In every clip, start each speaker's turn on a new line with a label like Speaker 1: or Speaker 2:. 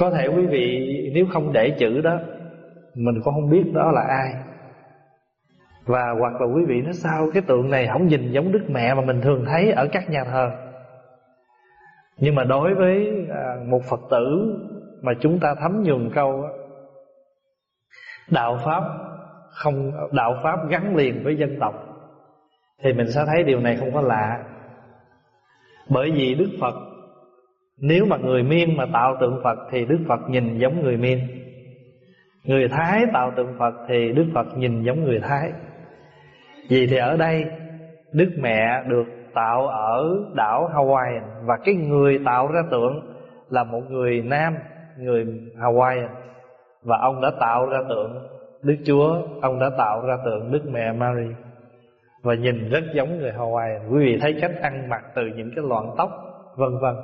Speaker 1: có thể quý vị, nếu không để chữ đó, mình cũng không biết đó là ai. Và hoặc là quý vị nói sao, cái tượng này không nhìn giống đức mẹ mà mình thường thấy ở các nhà thờ. Nhưng mà đối với à, một phật tử mà chúng ta thấm nhuần câu đạo pháp không, đạo pháp gắn liền với dân tộc, thì mình sẽ thấy điều này không có lạ. Bởi vì đức phật nếu mà người miên mà tạo tượng phật thì đức phật nhìn giống người miên. Người thái tạo tượng phật thì đức phật nhìn giống người thái. Vì thì ở đây, đức mẹ được tạo ở đảo Hawaii và cái người tạo ra tượng là một người nam, người Hawaii. Và ông đã tạo ra tượng Đức Chúa, ông đã tạo ra tượng Đức Mẹ Mary. Và nhìn rất giống người Hawaii. Quý vị thấy cách ăn mặc từ những cái loạn tóc, vân vân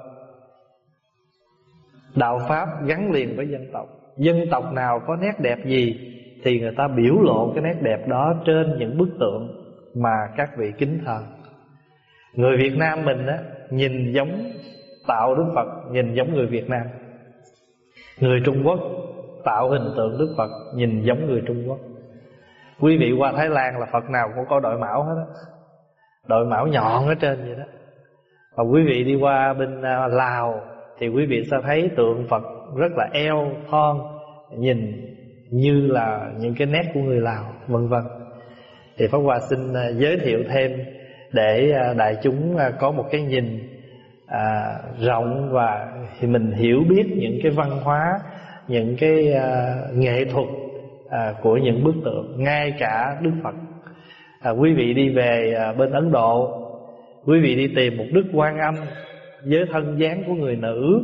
Speaker 1: đạo pháp gắn liền với dân tộc. Dân tộc nào có nét đẹp gì thì người ta biểu lộ cái nét đẹp đó trên những bức tượng mà các vị kính thờ. Người Việt Nam mình á, nhìn giống tạo Đức Phật, nhìn giống người Việt Nam. Người Trung Quốc tạo hình tượng Đức Phật, nhìn giống người Trung Quốc. Quý vị qua Thái Lan là Phật nào cũng có đội mão hết á. Đội mão nhọn ở trên vậy đó. Và quý vị đi qua bên à, Lào thì quý vị sẽ thấy tượng Phật rất là eo thon nhìn như là những cái nét của người Lào vân vân. Thì Pháp Hòa xin à, giới thiệu thêm để à, đại chúng à, có một cái nhìn à, rộng và thì mình hiểu biết những cái văn hóa những cái à, nghệ thuật à, của những bức tượng ngay cả Đức Phật. À, quý vị đi về à, bên Ấn Độ quý vị đi tìm một Đức Quan Âm với thân dáng của người nữ,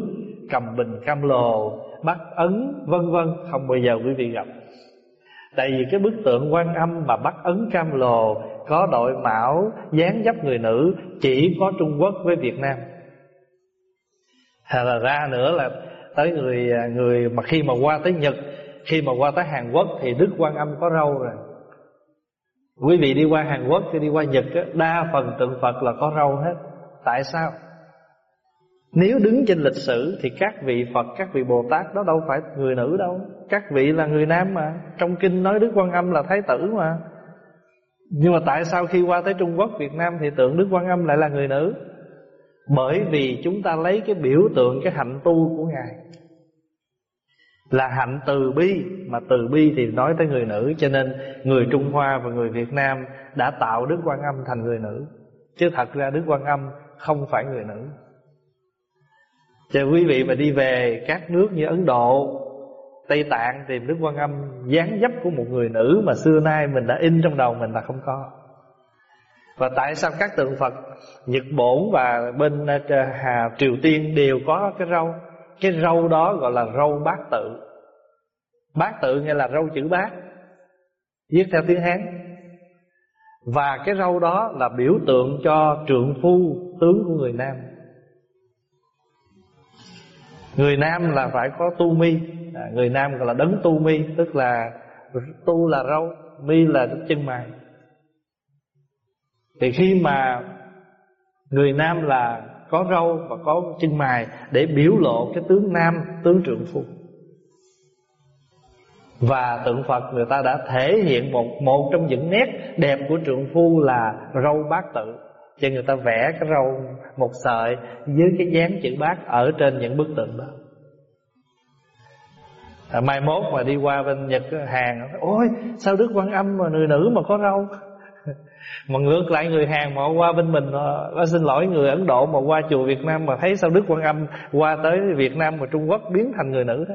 Speaker 1: cầm bình cam lồ bắt ấn, vân vân, không bao giờ quý vị gặp. Tại vì cái bức tượng quan âm mà bắt ấn cam lồ có đội mão, dáng dấp người nữ chỉ có trung quốc với việt nam. Hay là ra nữa là tới người người mà khi mà qua tới nhật, khi mà qua tới hàn quốc thì đức quan âm có râu rồi. Quý vị đi qua hàn quốc, khi đi qua nhật đa phần tượng phật là có râu hết. Tại sao? Nếu đứng trên lịch sử thì các vị Phật, các vị Bồ Tát đó đâu phải người nữ đâu. Các vị là người nam mà. Trong kinh nói Đức Quan Âm là Thái tử mà. Nhưng mà tại sao khi qua tới Trung Quốc, Việt Nam Thì tượng Đức Quan Âm lại là người nữ? Bởi vì chúng ta lấy cái biểu tượng Cái hạnh tu của Ngài. Là hạnh từ bi Mà từ bi thì nói tới người nữ. Cho nên người Trung Hoa và người Việt Nam Đã tạo Đức Quan Âm thành người nữ. Chứ thật ra Đức Quan Âm không phải người nữ cho quý vị mà đi về các nước như Ấn Độ, Tây Tạng tìm Đức Quan Âm, dáng dấp của một người nữ mà xưa nay mình đã in trong đầu mình là không có. Và tại sao các tượng Phật, Nhật Bổn và bên ờ, Hà, Triều Tiên đều có cái râu? Cái râu đó gọi là râu bát tự. Bát tự nghĩa là râu chữ bát, Viết theo tiếng Hán. Và cái râu đó là biểu tượng cho trượng phu, tướng của người Nam. Người nam là phải có tu mi. À, Người nam gọi là đấng tu mi Tức là tu là râu Mi là chân mày. Thì khi mà Người nam là có râu và có chân mày Để biểu lộ cái tướng nam Tướng trượng phu. Và tượng Phật người ta đã thể hiện một một trong những nét đẹp của trượng phu là râu bát tự cho người ta vẽ cái râu một sợi dưới cái dáng chữ bát ở trên những bức tượng đó. À, mai mốt mà đi qua bên nhật hàng ôi sao đức quan âm mà người nữ mà có râu? Mà ngược lại người Hàn mà qua bên mình à, à, xin lỗi người Ấn Độ mà qua chùa Việt Nam mà thấy sao Đức Quan Âm qua tới Việt Nam mà Trung Quốc biến thành người nữ đó.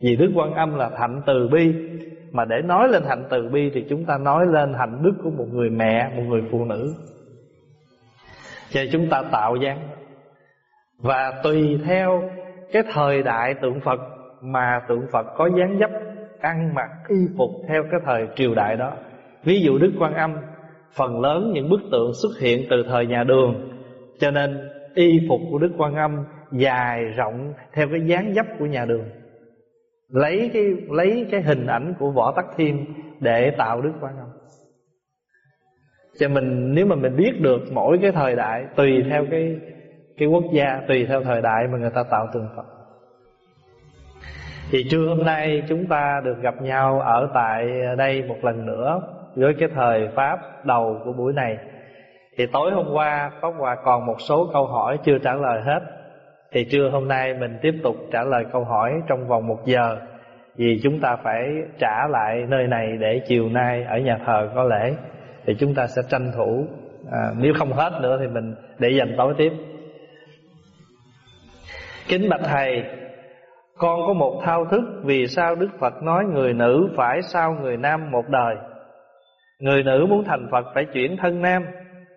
Speaker 1: Vì Đức Quan Âm là hạnh từ bi mà để nói lên hạnh từ bi thì chúng ta nói lên hạnh đức của một người mẹ một người phụ nữ cho chúng ta tạo dáng và tùy theo cái thời đại tượng Phật mà tượng Phật có dáng dấp ăn mặc y phục theo cái thời triều đại đó. Ví dụ Đức Quan Âm, phần lớn những bức tượng xuất hiện từ thời nhà Đường, cho nên y phục của Đức Quan Âm dài rộng theo cái dáng dấp của nhà Đường. Lấy cái lấy cái hình ảnh của Võ Tắc Thiên để tạo Đức Quan Âm. Cho mình nếu mà mình biết được mỗi cái thời đại tùy theo cái cái quốc gia, tùy theo thời đại mà người ta tạo tượng Phật. Thì trưa hôm nay chúng ta được gặp nhau ở tại đây một lần nữa Với cái thời Pháp đầu của buổi này. Thì tối hôm qua Pháp Hòa còn một số câu hỏi chưa trả lời hết. Thì trưa hôm nay mình tiếp tục trả lời câu hỏi trong vòng một giờ Vì chúng ta phải trả lại nơi này để chiều nay ở nhà thờ có lễ. Thì chúng ta sẽ tranh thủ à, Nếu không hết nữa thì mình để dành tối tiếp. Kính bạch Thầy Con có một thao thức Vì sao Đức Phật nói người nữ phải sau người nam một đời? Người nữ muốn thành Phật phải chuyển thân nam.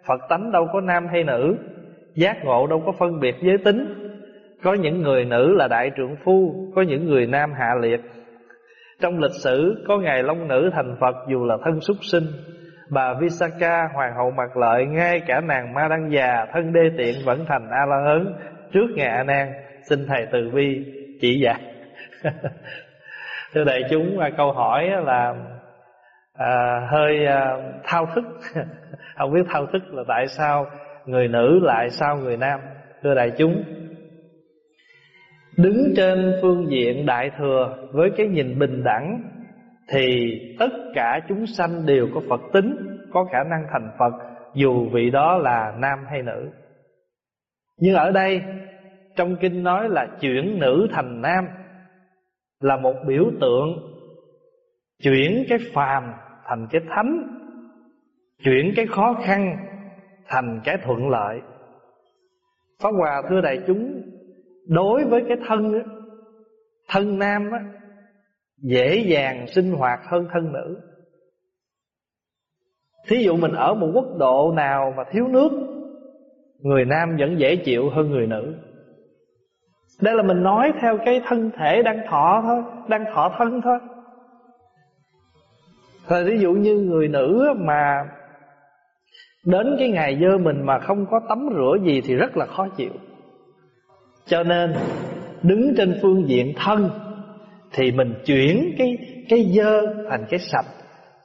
Speaker 1: Phật tánh đâu có nam hay nữ? Giác ngộ đâu có phân biệt giới tính. Có những người nữ là đại trượng phu Có những người nam hạ liệt. Trong lịch sử có ngày long nữ thành Phật dù là thân súc sinh. Bà Visakha hoàng hậu mặt lợi Ngay cả nàng Ma Đăng già thân đê tiện vẫn thành A-la-hớn Trước ngài A Nan Xin Thầy từ bi chỉ dạy. Thưa đại chúng à, câu hỏi là à, Hơi à, thao thức. Không biết thao thức là tại sao Người nữ lại sao người nam? Thưa đại chúng Đứng trên phương diện đại thừa Với cái nhìn bình đẳng thì tất cả chúng sanh đều có Phật tính Có khả năng thành Phật Dù vị đó là nam hay nữ. Nhưng ở đây trong kinh nói là chuyển nữ thành nam Là một biểu tượng Chuyển cái phàm thành cái thánh Chuyển cái khó khăn thành cái thuận lợi. Pháp Hòa thưa đại chúng Đối với cái thân Thân nam á, Dễ dàng sinh hoạt hơn thân nữ. Thí dụ mình ở một quốc độ nào mà thiếu nước, Người nam vẫn dễ chịu hơn người nữ. Đây là mình nói theo cái thân thể đang thọ thôi, Đang thọ thân thôi. Rồi ví dụ như người nữ mà Đến cái ngày dơ mình mà không có tắm rửa gì Thì rất là khó chịu. Cho nên Đứng trên phương diện thân thì mình chuyển cái cái dơ thành cái sạch.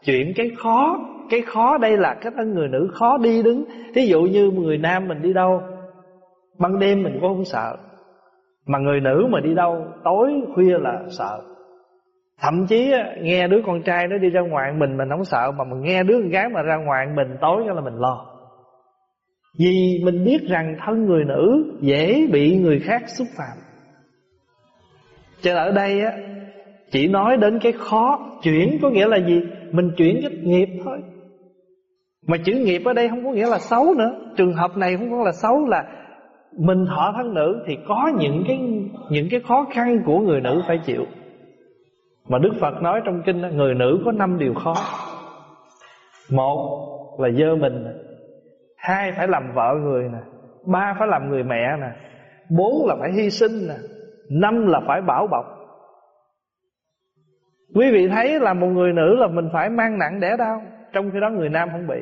Speaker 1: Chuyển cái khó Cái khó đây là cái thân người nữ khó đi đứng. Thí dụ như người nam mình đi đâu, Ban đêm mình cũng không sợ. Mà người nữ mà đi đâu, tối khuya là sợ. Thậm chí nghe đứa con trai nó đi ra ngoài mình mình không sợ, Mà mình nghe đứa con gái mà ra ngoài mình tối là mình lo. Vì mình biết rằng thân người nữ dễ bị người khác xúc phạm. Cho nên ở đây á chỉ nói đến cái khó. Chuyển có nghĩa là gì? Mình chuyển cái nghiệp thôi. Mà chữ nghiệp ở đây không có nghĩa là xấu nữa. Trường hợp này không có là xấu, là mình thọ thân nữ thì có những cái những cái khó khăn của người nữ phải chịu. Mà Đức Phật nói trong kinh người nữ có năm điều khó. Một là dơ mình hai phải làm vợ người nè. Ba phải làm người mẹ nè. Bốn là phải hy sinh nè. Năm là phải bảo bọc quý vị thấy là một người nữ là mình phải mang nặng đẻ đau trong khi đó người nam không bị.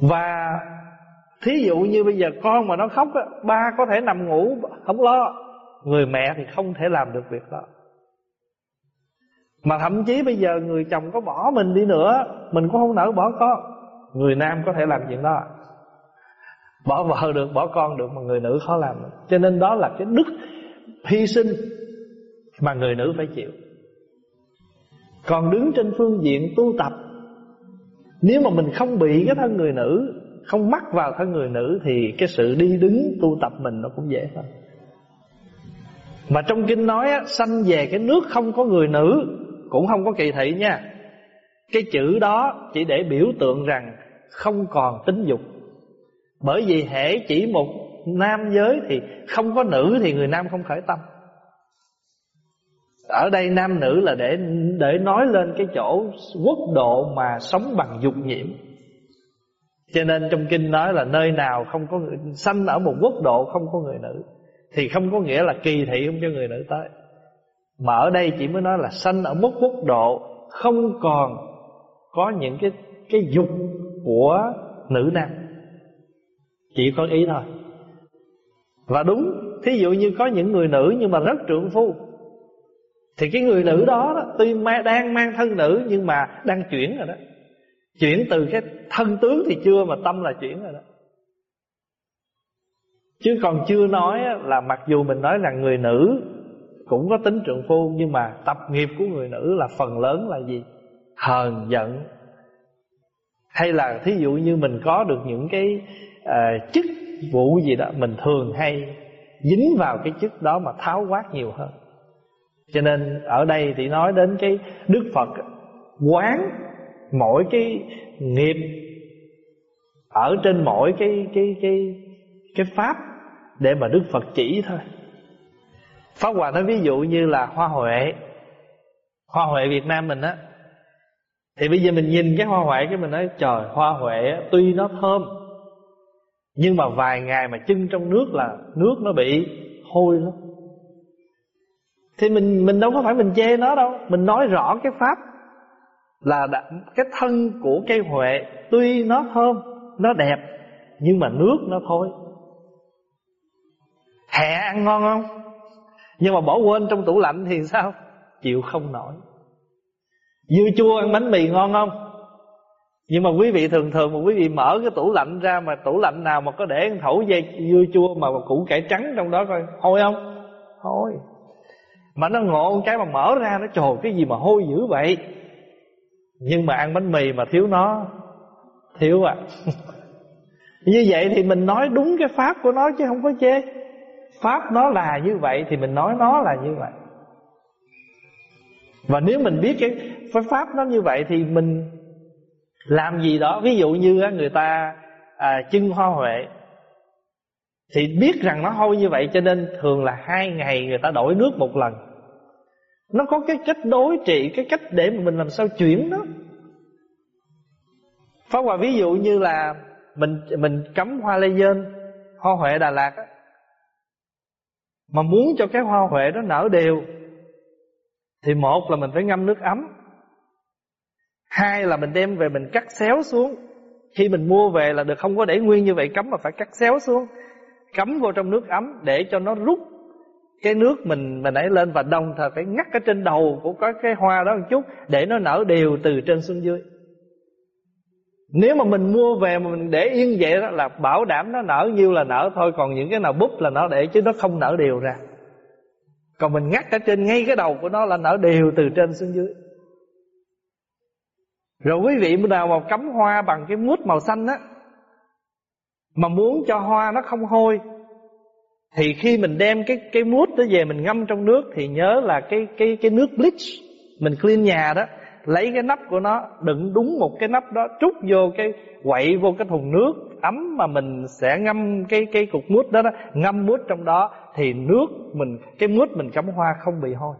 Speaker 1: Và Thí dụ như bây giờ con mà nó khóc á, Ba có thể nằm ngủ không lo Người mẹ thì không thể làm được việc đó. Mà thậm chí bây giờ người chồng có bỏ mình đi nữa Mình cũng không nỡ bỏ con. Người nam có thể làm chuyện đó. Bỏ vợ được, bỏ con được Mà người nữ khó làm. Cho nên đó là cái đức hy sinh mà người nữ phải chịu. Còn đứng trên phương diện tu tập Nếu mà mình không bị cái thân người nữ không mắc vào thân người nữ thì cái sự đi đứng tu tập mình nó cũng dễ hơn. Mà trong kinh nói á, sanh về cái nước không có người nữ cũng không có kỳ thị nha. Cái chữ đó chỉ để biểu tượng rằng không còn tính dục. Bởi vì hễ chỉ một nam giới thì không có nữ thì người nam không khởi tâm ở đây nam nữ là để để nói lên cái chỗ quốc độ mà sống bằng dục nhiễm cho nên trong kinh nói là nơi nào không có người sanh ở một quốc độ không có người nữ thì không có nghĩa là kỳ thị không cho người nữ tới. Mà ở đây chỉ mới nói là sanh ở một quốc độ không còn có những cái cái dục của nữ nam. Chỉ có ý thôi. Và đúng, thí dụ như có những người nữ nhưng mà rất trượng phu thì cái người nữ đó, đó tuy đang mang thân nữ nhưng mà đang chuyển rồi đó. Chuyển từ cái thân tướng thì chưa mà tâm là chuyển rồi đó. Chứ còn chưa nói là mặc dù mình nói là người nữ cũng có tính trượng phu nhưng mà tập nghiệp của người nữ là phần lớn là gì? Hờn giận. Hay là thí dụ như mình có được những cái uh, chức vụ gì đó mình thường hay dính vào cái chức đó mà tháo quát nhiều hơn? Cho nên ở đây thì nói đến cái đức phật quán mỗi cái nghiệp ở trên mỗi cái cái cái cái pháp để mà đức phật chỉ thôi. Pháp hòa nói ví dụ như là hoa huệ. Hoa huệ việt nam mình á, thì bây giờ mình nhìn cái hoa huệ cái mình nói, trời, hoa huệ tuy nó thơm, nhưng mà vài ngày mà chưng trong nước là nước nó bị hôi lắm thì mình mình đâu có phải mình chê nó đâu. Mình nói rõ cái pháp là đã, cái thân của cây huệ tuy nó thơm nó đẹp nhưng mà nước nó thôi hẹ ăn ngon không? Nhưng mà bỏ quên trong tủ lạnh thì sao? Chịu không nổi. Dưa chua ăn bánh mì ngon không? Nhưng mà quý vị thường thường mà quý vị mở cái tủ lạnh ra mà tủ lạnh nào mà có để thẩu dây dưa chua mà củ cải trắng trong đó coi. Hôi không? Hôi mà nó ngộ cái mà mở ra nó trồ cái gì mà hôi dữ vậy? Nhưng mà ăn bánh mì mà thiếu nó thiếu à. Như vậy thì mình nói đúng cái pháp của nó chứ không có chê. Pháp nó là như vậy thì mình nói nó là như vậy. Và nếu mình biết cái pháp nó như vậy thì mình làm gì đó. Ví dụ như người ta à, chưng hoa huệ thì biết rằng nó hôi như vậy cho nên thường là hai ngày người ta đổi nước một lần. Nó có cái cách đối trị cái cách để mà mình làm sao chuyển nó. Pháp Hòa ví dụ như là mình mình cấm hoa lê dên, hoa huệ Đà Lạt á mà muốn cho cái hoa huệ đó nở đều thì một là mình phải ngâm nước ấm. Hai là mình đem về mình cắt xéo xuống. Khi mình mua về là được không có để nguyên như vậy cấm mà phải cắt xéo xuống cắm vô trong nước ấm để cho nó rút cái nước mình mình nãy lên và đồng thời phải ngắt cái trên đầu của cái cái hoa đó một chút để nó nở đều từ trên xuống dưới. Nếu mà mình mua về mà mình để yên vậy đó là bảo đảm nó nở nhiêu là nở thôi, Còn những cái nào búp là nó để chứ nó không nở đều ra. Còn mình ngắt ở trên ngay cái đầu của nó là nở đều từ trên xuống dưới. Rồi quý vị nào mà cắm hoa bằng cái mút màu xanh á mà muốn cho hoa nó không hôi Thì khi mình đem cái cái mút đó về mình ngâm trong nước Thì nhớ là cái cái cái nước bleach Mình clean nhà đó lấy cái nắp của nó đựng đúng một cái nắp đó trút vô cái quậy vô cái thùng nước ấm mà mình sẽ ngâm cái cái cục mút đó, đó ngâm mút trong đó thì nước mình cái mút mình cắm hoa không bị hôi.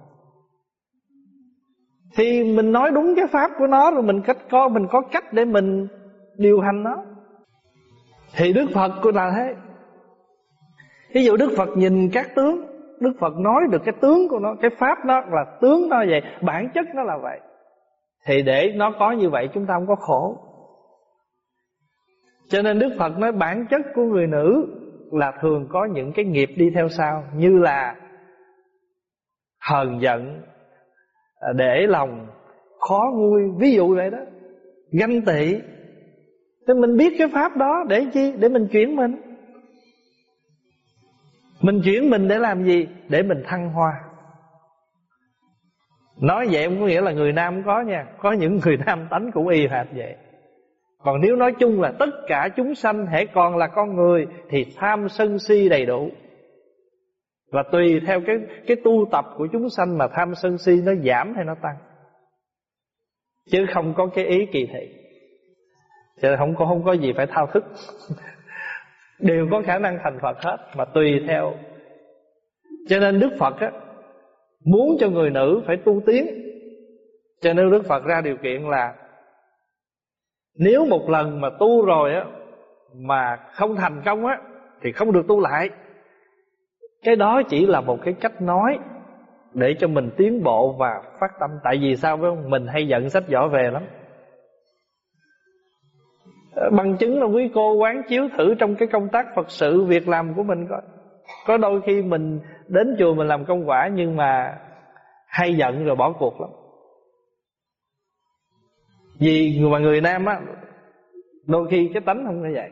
Speaker 1: Thì mình nói đúng cái pháp của nó rồi mình cách có mình có cách để mình điều hành nó thì đức phật cũng là thế. Ví dụ đức phật nhìn các tướng, đức phật nói được cái tướng của nó, cái pháp nó là tướng nó vậy, bản chất nó là vậy. Thì để nó có như vậy chúng ta không có khổ. Cho nên Đức Phật nói bản chất của người nữ Là thường có những cái nghiệp đi theo sau, Như là Hờn giận, Để lòng Khó nguôi, Ví dụ vậy đó. Ganh tị Thế mình biết cái pháp đó để chi? Để mình chuyển mình. Mình chuyển mình để làm gì? Để mình thăng hoa. Nói vậy không có nghĩa là người nam có nha. Có những người nam tánh cũng y hệt vậy. Còn nếu nói chung là tất cả chúng sanh hãy còn là con người Thì tham sân si đầy đủ. Và tùy theo cái cái tu tập của chúng sanh Mà tham sân si nó giảm hay nó tăng. Chứ không có cái ý kỳ thị. Chứ không có, không có gì phải thao thức. Đều có khả năng thành Phật hết Mà tùy theo. Cho nên Đức Phật á Muốn cho người nữ phải tu tiến. Cho nên Đức Phật ra điều kiện là Nếu một lần mà tu rồi á Mà không thành công á Thì không được tu lại. Cái đó chỉ là một cái cách nói Để cho mình tiến bộ và phát tâm. Tại vì sao phải không? Mình hay giận sách võ về lắm. Bằng chứng là quý cô quán chiếu thử Trong cái công tác Phật sự, Việc làm của mình coi có đôi khi mình đến chùa mình làm công quả Nhưng mà hay giận rồi bỏ cuộc lắm. Vì người mà người nam á, Đôi khi cái tánh không như vậy.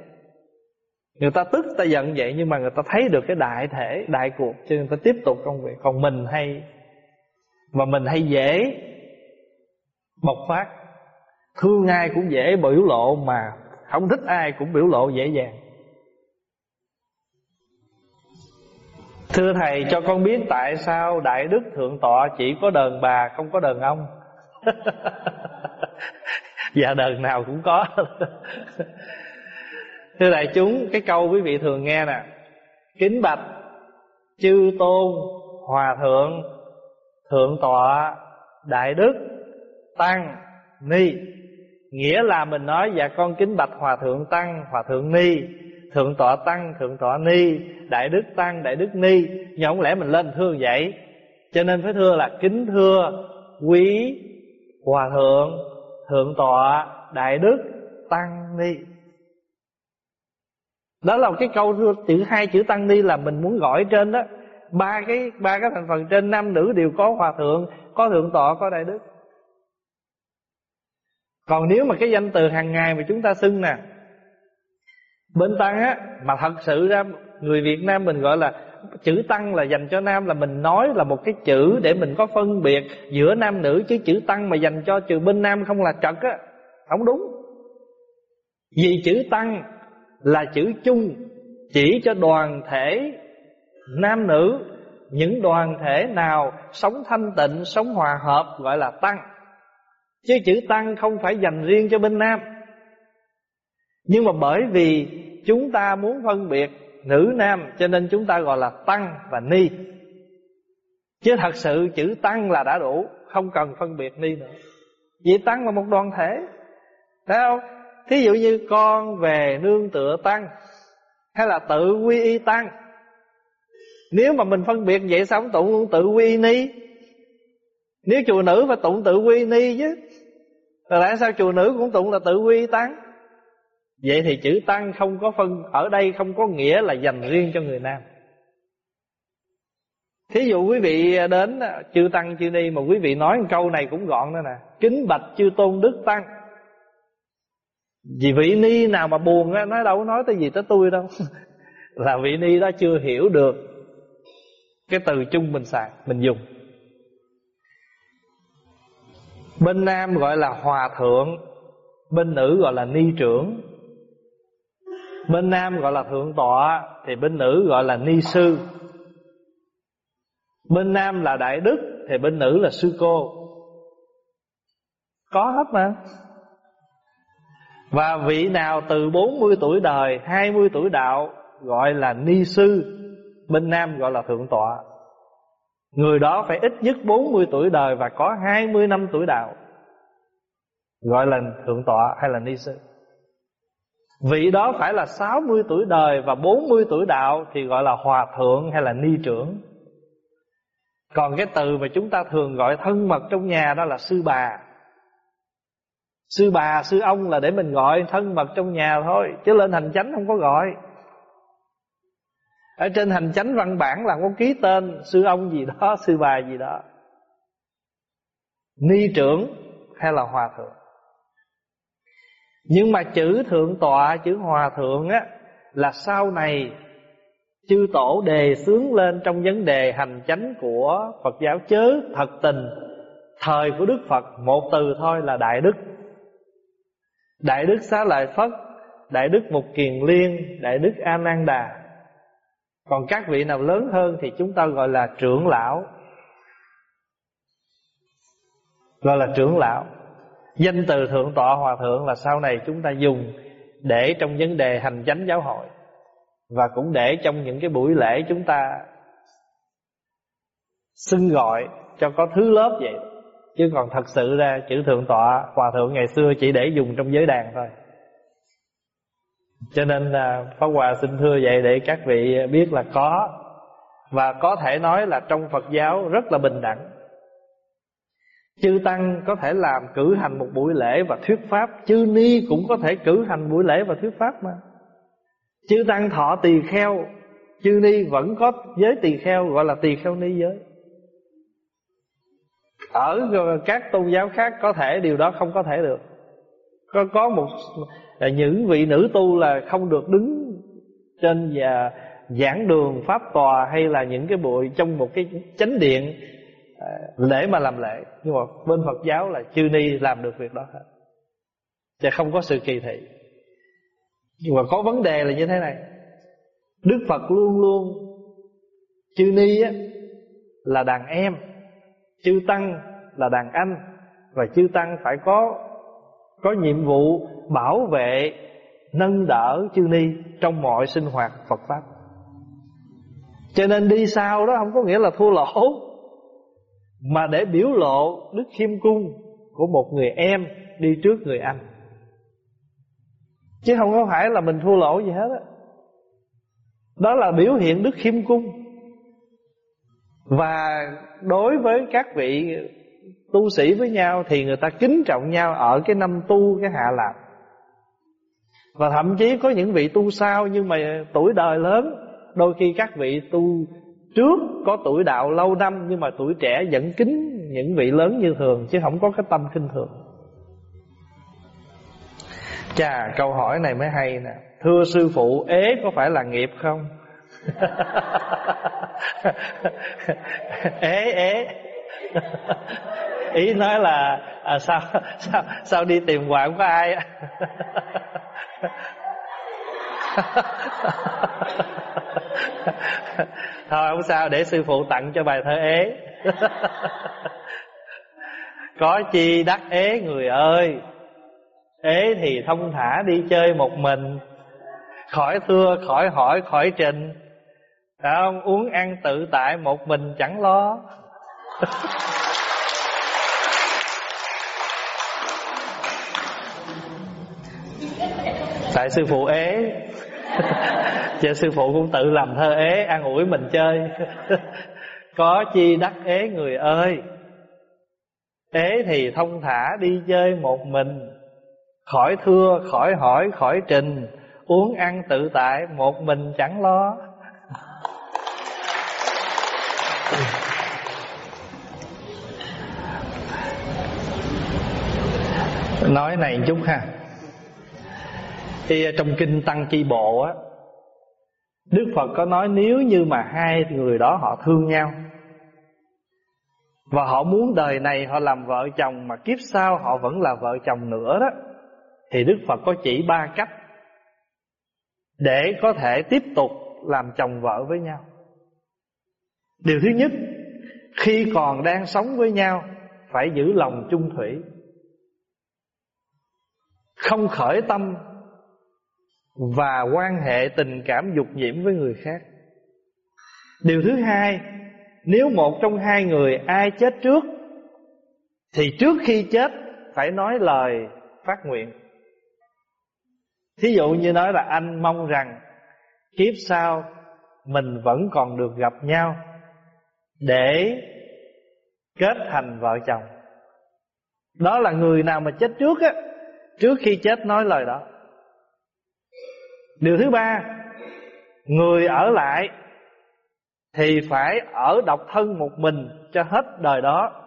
Speaker 1: Người ta tức, ta giận vậy Nhưng mà người ta thấy được cái đại thể, Đại cuộc cho nên người ta tiếp tục công việc. Còn mình hay Và mình hay dễ Bộc phát. Thương ai cũng dễ biểu lộ Mà không thích ai cũng biểu lộ dễ dàng. Thưa Thầy, cho con biết tại sao Đại Đức Thượng Tọa chỉ có đờn bà, không có đờn ông? Dạ đờn nào cũng có. Thưa đại chúng, Cái câu quý vị thường nghe nè. Kính bạch, Chư tôn, Hòa thượng Thượng tọa, Đại đức, Tăng, Ni. Nghĩa là mình nói Dạ con kính bạch Hòa thượng Tăng, Hòa thượng Ni, Thượng tọa Tăng, Thượng tọa Ni, Đại đức Tăng, Đại đức Ni. Nhưng không lẽ mình lên thưa vậy? Cho nên phải thưa là kính thưa Quý Hòa thượng Thượng tọa, Đại đức Tăng Ni. Đó là cái câu chữ hai chữ tăng ni là mình muốn gọi trên đó. Ba cái ba cái thành phần trên, nam nữ đều có hòa thượng, có thượng tọa, có đại đức còn nếu mà cái danh từ hàng ngày mà chúng ta xưng nè, bên tăng á, mà thật sự ra người việt nam mình gọi là chữ tăng là dành cho nam, là mình nói là một cái chữ để mình có phân biệt giữa nam nữ, chứ chữ tăng mà dành cho trừ bên nam không là trật á, không đúng. Vì chữ tăng là chữ chung, chỉ cho đoàn thể nam nữ, những đoàn thể nào sống thanh tịnh, sống hòa hợp gọi là tăng chứ chữ tăng không phải dành riêng cho bên nam. Nhưng mà bởi vì chúng ta muốn phân biệt nữ nam, cho nên chúng ta gọi là tăng và ni. Chứ thật sự chữ tăng là đã đủ, không cần phân biệt ni nữa. Vì tăng là một đoàn thể. Thấy không? Thí dụ như con về nương tựa tăng, hay là tự quy y tăng. Nếu mà mình phân biệt vậy sao không tụng luôn tự quy ni? Nếu chùa nữ phải tụng tự quy ni chứ, rồi tại sao chùa nữ cũng tụng là tự quy tăng? Vậy thì chữ tăng không có phân, ở đây không có nghĩa là dành riêng cho người nam. Thí dụ quý vị đến à, chư tăng, chư ni mà quý vị nói một câu này cũng gọn nữa nè. Kính bạch chư tôn đức tăng. Vì vị ni nào mà buồn á, Nói đâu có nói tới gì tới tôi đâu. Là vị ni đó chưa hiểu được Cái từ chung mình xài, Mình dùng. Bên nam gọi là hòa thượng, Bên nữ gọi là ni trưởng. Bên nam gọi là thượng tọa, Thì bên nữ gọi là ni sư. Bên nam là đại đức, Thì bên nữ là sư cô. Có hết mà. Và vị nào từ 40 tuổi đời 20 tuổi đạo Gọi là ni sư, Bên Nam gọi là thượng tọa. Người đó phải ít nhất 40 tuổi đời Và có 20 năm tuổi đạo. Gọi là thượng tọa hay là ni sư. Vị đó phải là 60 tuổi đời Và 40 tuổi đạo Thì gọi là hòa thượng hay là ni trưởng. Còn cái từ mà chúng ta thường gọi thân mật trong nhà Đó là sư bà. Sư bà, sư ông là để mình gọi thân mật trong nhà thôi Chứ lên hành chánh không có gọi. Ở trên hành chánh văn bản là có ký tên Sư ông gì đó, sư bà gì đó. Ni trưởng hay là hòa thượng. Nhưng mà chữ thượng tọa, chữ hòa thượng á Là sau này chư tổ đề xướng lên trong vấn đề hành chánh của Phật giáo chớ thật tình. Thời của Đức Phật một từ thôi là Đại Đức. Đại Đức Xá Lợi Phất Đại Đức Mục Kiền Liên Đại Đức A Nan Đà. Còn các vị nào lớn hơn Thì chúng ta gọi là trưởng lão. Gọi là trưởng lão. Danh từ Thượng Tọa, Hòa Thượng Là sau này chúng ta dùng Để trong vấn đề hành chánh giáo hội. Và cũng để trong những cái buổi lễ Chúng ta Xưng gọi cho có thứ lớp vậy. Chứ còn thật sự ra chữ thượng tọa, Hòa thượng ngày xưa chỉ để dùng trong giới đàn thôi. Cho nên là Pháp Hòa xin thưa vậy để các vị biết là có. Và có thể nói là trong Phật giáo rất là bình đẳng. Chư Tăng có thể làm cử hành một buổi lễ và thuyết pháp. Chư Ni cũng có thể cử hành buổi lễ và thuyết pháp mà. Chư Tăng thọ tỳ kheo, Chư Ni vẫn có giới tỳ kheo, gọi là tỳ kheo ni giới. Ở các tôn giáo khác có thể, điều đó không có thể được. Có có một là những vị nữ tu là không được đứng trên và giảng đường, pháp tòa hay là những cái buổi trong một cái chánh điện à, lễ mà làm lễ. Nhưng mà bên Phật giáo là chư ni làm được việc đó hết. Sẽ không có sự kỳ thị. Nhưng mà có vấn đề là như thế này. Đức Phật luôn luôn, chư ni á, là đàn em, chư tăng là đàn anh, và chư tăng phải có có nhiệm vụ bảo vệ, nâng đỡ chư ni trong mọi sinh hoạt Phật pháp. Cho nên đi sau đó không có nghĩa là thua lỗ, Mà để biểu lộ đức khiêm cung Của một người em đi trước người anh. Chứ không có phải là mình thua lỗ gì hết á. Đó là biểu hiện đức khiêm cung. Và đối với các vị tu sĩ với nhau Thì người ta kính trọng nhau ở cái năm tu cái hạ lạc. Và thậm chí có những vị tu sau Nhưng mà tuổi đời lớn, Đôi khi các vị tu trước có tuổi đạo lâu năm Nhưng mà tuổi trẻ vẫn kính những vị lớn như thường Chứ không có cái tâm kinh thường. Chà, câu hỏi này mới hay nè. Thưa sư phụ, ế có phải là nghiệp không? Ế ế. Ý nói là à, sao, sao sao đi tìm quạng với ai? Thôi không sao để sư phụ tặng cho bài thơ ế. Có chi đắc ế người ơi. Ế thì thông thả đi chơi một mình. Khỏi thưa khỏi hỏi khỏi trình. Đã không? Uống ăn tự tại một mình chẳng lo. Tại sư phụ ế. Chứ sư phụ cũng tự làm thơ ế An ủi mình chơi. Có chi đắc ế người ơi. Ế thì thông thả đi chơi một mình. Khỏi thưa, khỏi hỏi, khỏi trình. Uống ăn tự tại Một mình chẳng lo. Nói này chút ha thì trong kinh Tăng Chi Bộ á, Đức Phật có nói nếu như mà hai người đó họ thương nhau, Và họ muốn đời này họ làm vợ chồng Mà kiếp sau họ vẫn là vợ chồng nữa đó, Thì Đức Phật có chỉ ba cách Để có thể tiếp tục làm chồng vợ với nhau. Điều thứ nhất, Khi còn đang sống với nhau, Phải giữ lòng chung thủy, Không khởi tâm và quan hệ tình cảm dục nhiễm với người khác. Điều thứ hai, nếu một trong hai người ai chết trước thì trước khi chết phải nói lời phát nguyện. Thí dụ như nói là anh mong rằng kiếp sau mình vẫn còn được gặp nhau để kết thành vợ chồng. Đó là người nào mà chết trước á, trước khi chết nói lời đó. Điều thứ ba, Người ở lại Thì phải ở độc thân một mình cho hết đời đó.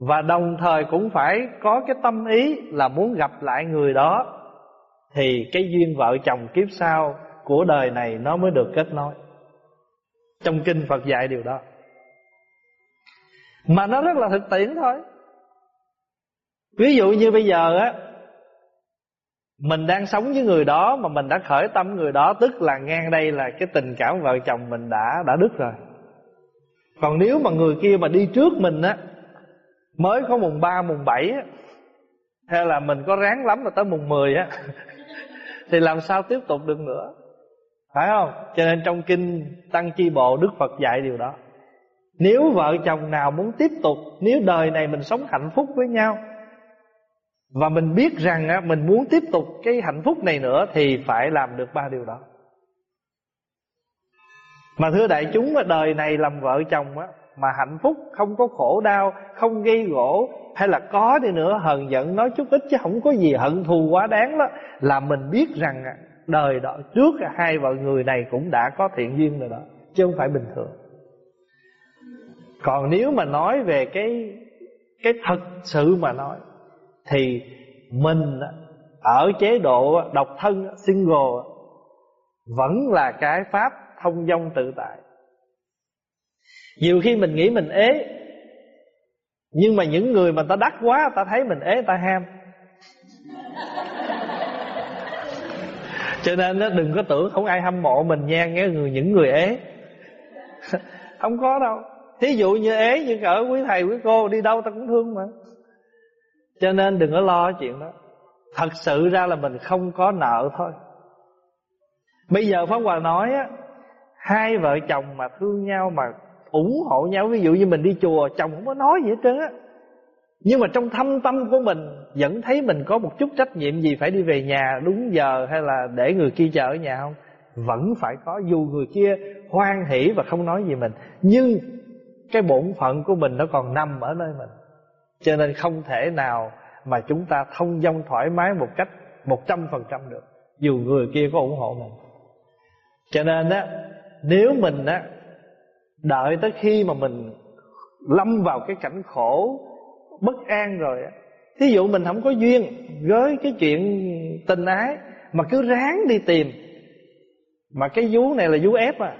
Speaker 1: Và đồng thời cũng phải có cái tâm ý là muốn gặp lại người đó, Thì cái duyên vợ chồng kiếp sau của đời này nó mới được kết nối. Trong kinh Phật dạy điều đó. Mà nó rất là thực tiễn thôi. Ví dụ như bây giờ á mình đang sống với người đó mà mình đã khởi tâm người đó, tức là ngang đây là cái tình cảm vợ chồng mình đã đã đứt rồi. Còn nếu mà người kia mà đi trước mình á, mới có mùng ba, mùng bảy á, hay là mình có ráng lắm là tới mùng 10 á, thì làm sao tiếp tục được nữa? Phải không? Cho nên trong kinh tăng chi bộ, đức phật dạy điều đó. Nếu vợ chồng nào muốn tiếp tục, nếu đời này mình sống hạnh phúc với nhau và mình biết rằng á, mình muốn tiếp tục cái hạnh phúc này nữa Thì phải làm được ba điều đó. Mà thưa đại chúng đời này làm vợ chồng á, Mà hạnh phúc không có khổ đau Không gây gỗ Hay là có đi nữa hờn giận nói chút ít Chứ không có gì hận thù quá đáng đó Là mình biết rằng á đời đó Trước hai vợ người này cũng đã có thiện duyên rồi đó Chứ không phải bình thường. Còn nếu mà nói về cái Cái thật sự mà nói thì mình ở chế độ độc thân single vẫn là cái pháp thông dong tự tại. Nhiều khi mình nghĩ mình ế nhưng mà những người mà ta đắc quá ta thấy mình ế ta ham. Cho nên đó, đừng có tưởng không ai hâm mộ mình nha nghe người những người ế. Không có đâu. Thí dụ như ế như ở quý thầy quý cô đi đâu ta cũng thương mà cho nên đừng có lo chuyện đó. Thật sự ra là mình không có nợ thôi. Bây giờ pháp hòa nói á, hai vợ chồng mà thương nhau mà ủng hộ nhau, ví dụ như mình đi chùa, chồng không có nói gì hết trơn á. Nhưng mà trong thâm tâm của mình, Vẫn thấy mình có một chút trách nhiệm gì Phải đi về nhà đúng giờ Hay là để người kia chờ ở nhà không? Vẫn phải có, dù người kia hoan hỷ Và không nói gì mình. Nhưng cái bổn phận của mình Nó còn nằm ở nơi mình. Cho nên không thể nào Mà chúng ta thông dong thoải mái một cách một trăm phần trăm được. Dù người kia có ủng hộ mình. Cho nên á, Nếu mình á, Đợi tới khi mà mình Lâm vào cái cảnh khổ, bất an rồi Thí dụ mình không có duyên với cái chuyện tình ái, Mà cứ ráng đi tìm, Mà cái vú này là vú ép à.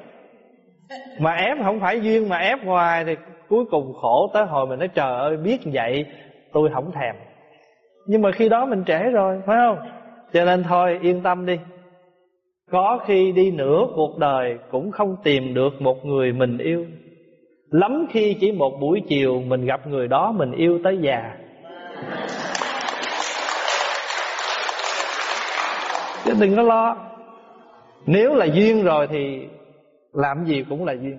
Speaker 1: Mà ép không phải duyên, mà ép hoài Thì cuối cùng khổ tới hồi mình nói, trời ơi, biết vậy, tôi không thèm. Nhưng mà khi đó mình trễ rồi, phải không? Cho nên thôi, yên tâm đi. Có khi đi nửa cuộc đời Cũng không tìm được một người mình yêu. Lắm khi chỉ một buổi chiều Mình gặp người đó mình yêu tới già. Chứ đừng có lo. Nếu là duyên rồi thì Làm gì cũng là duyên.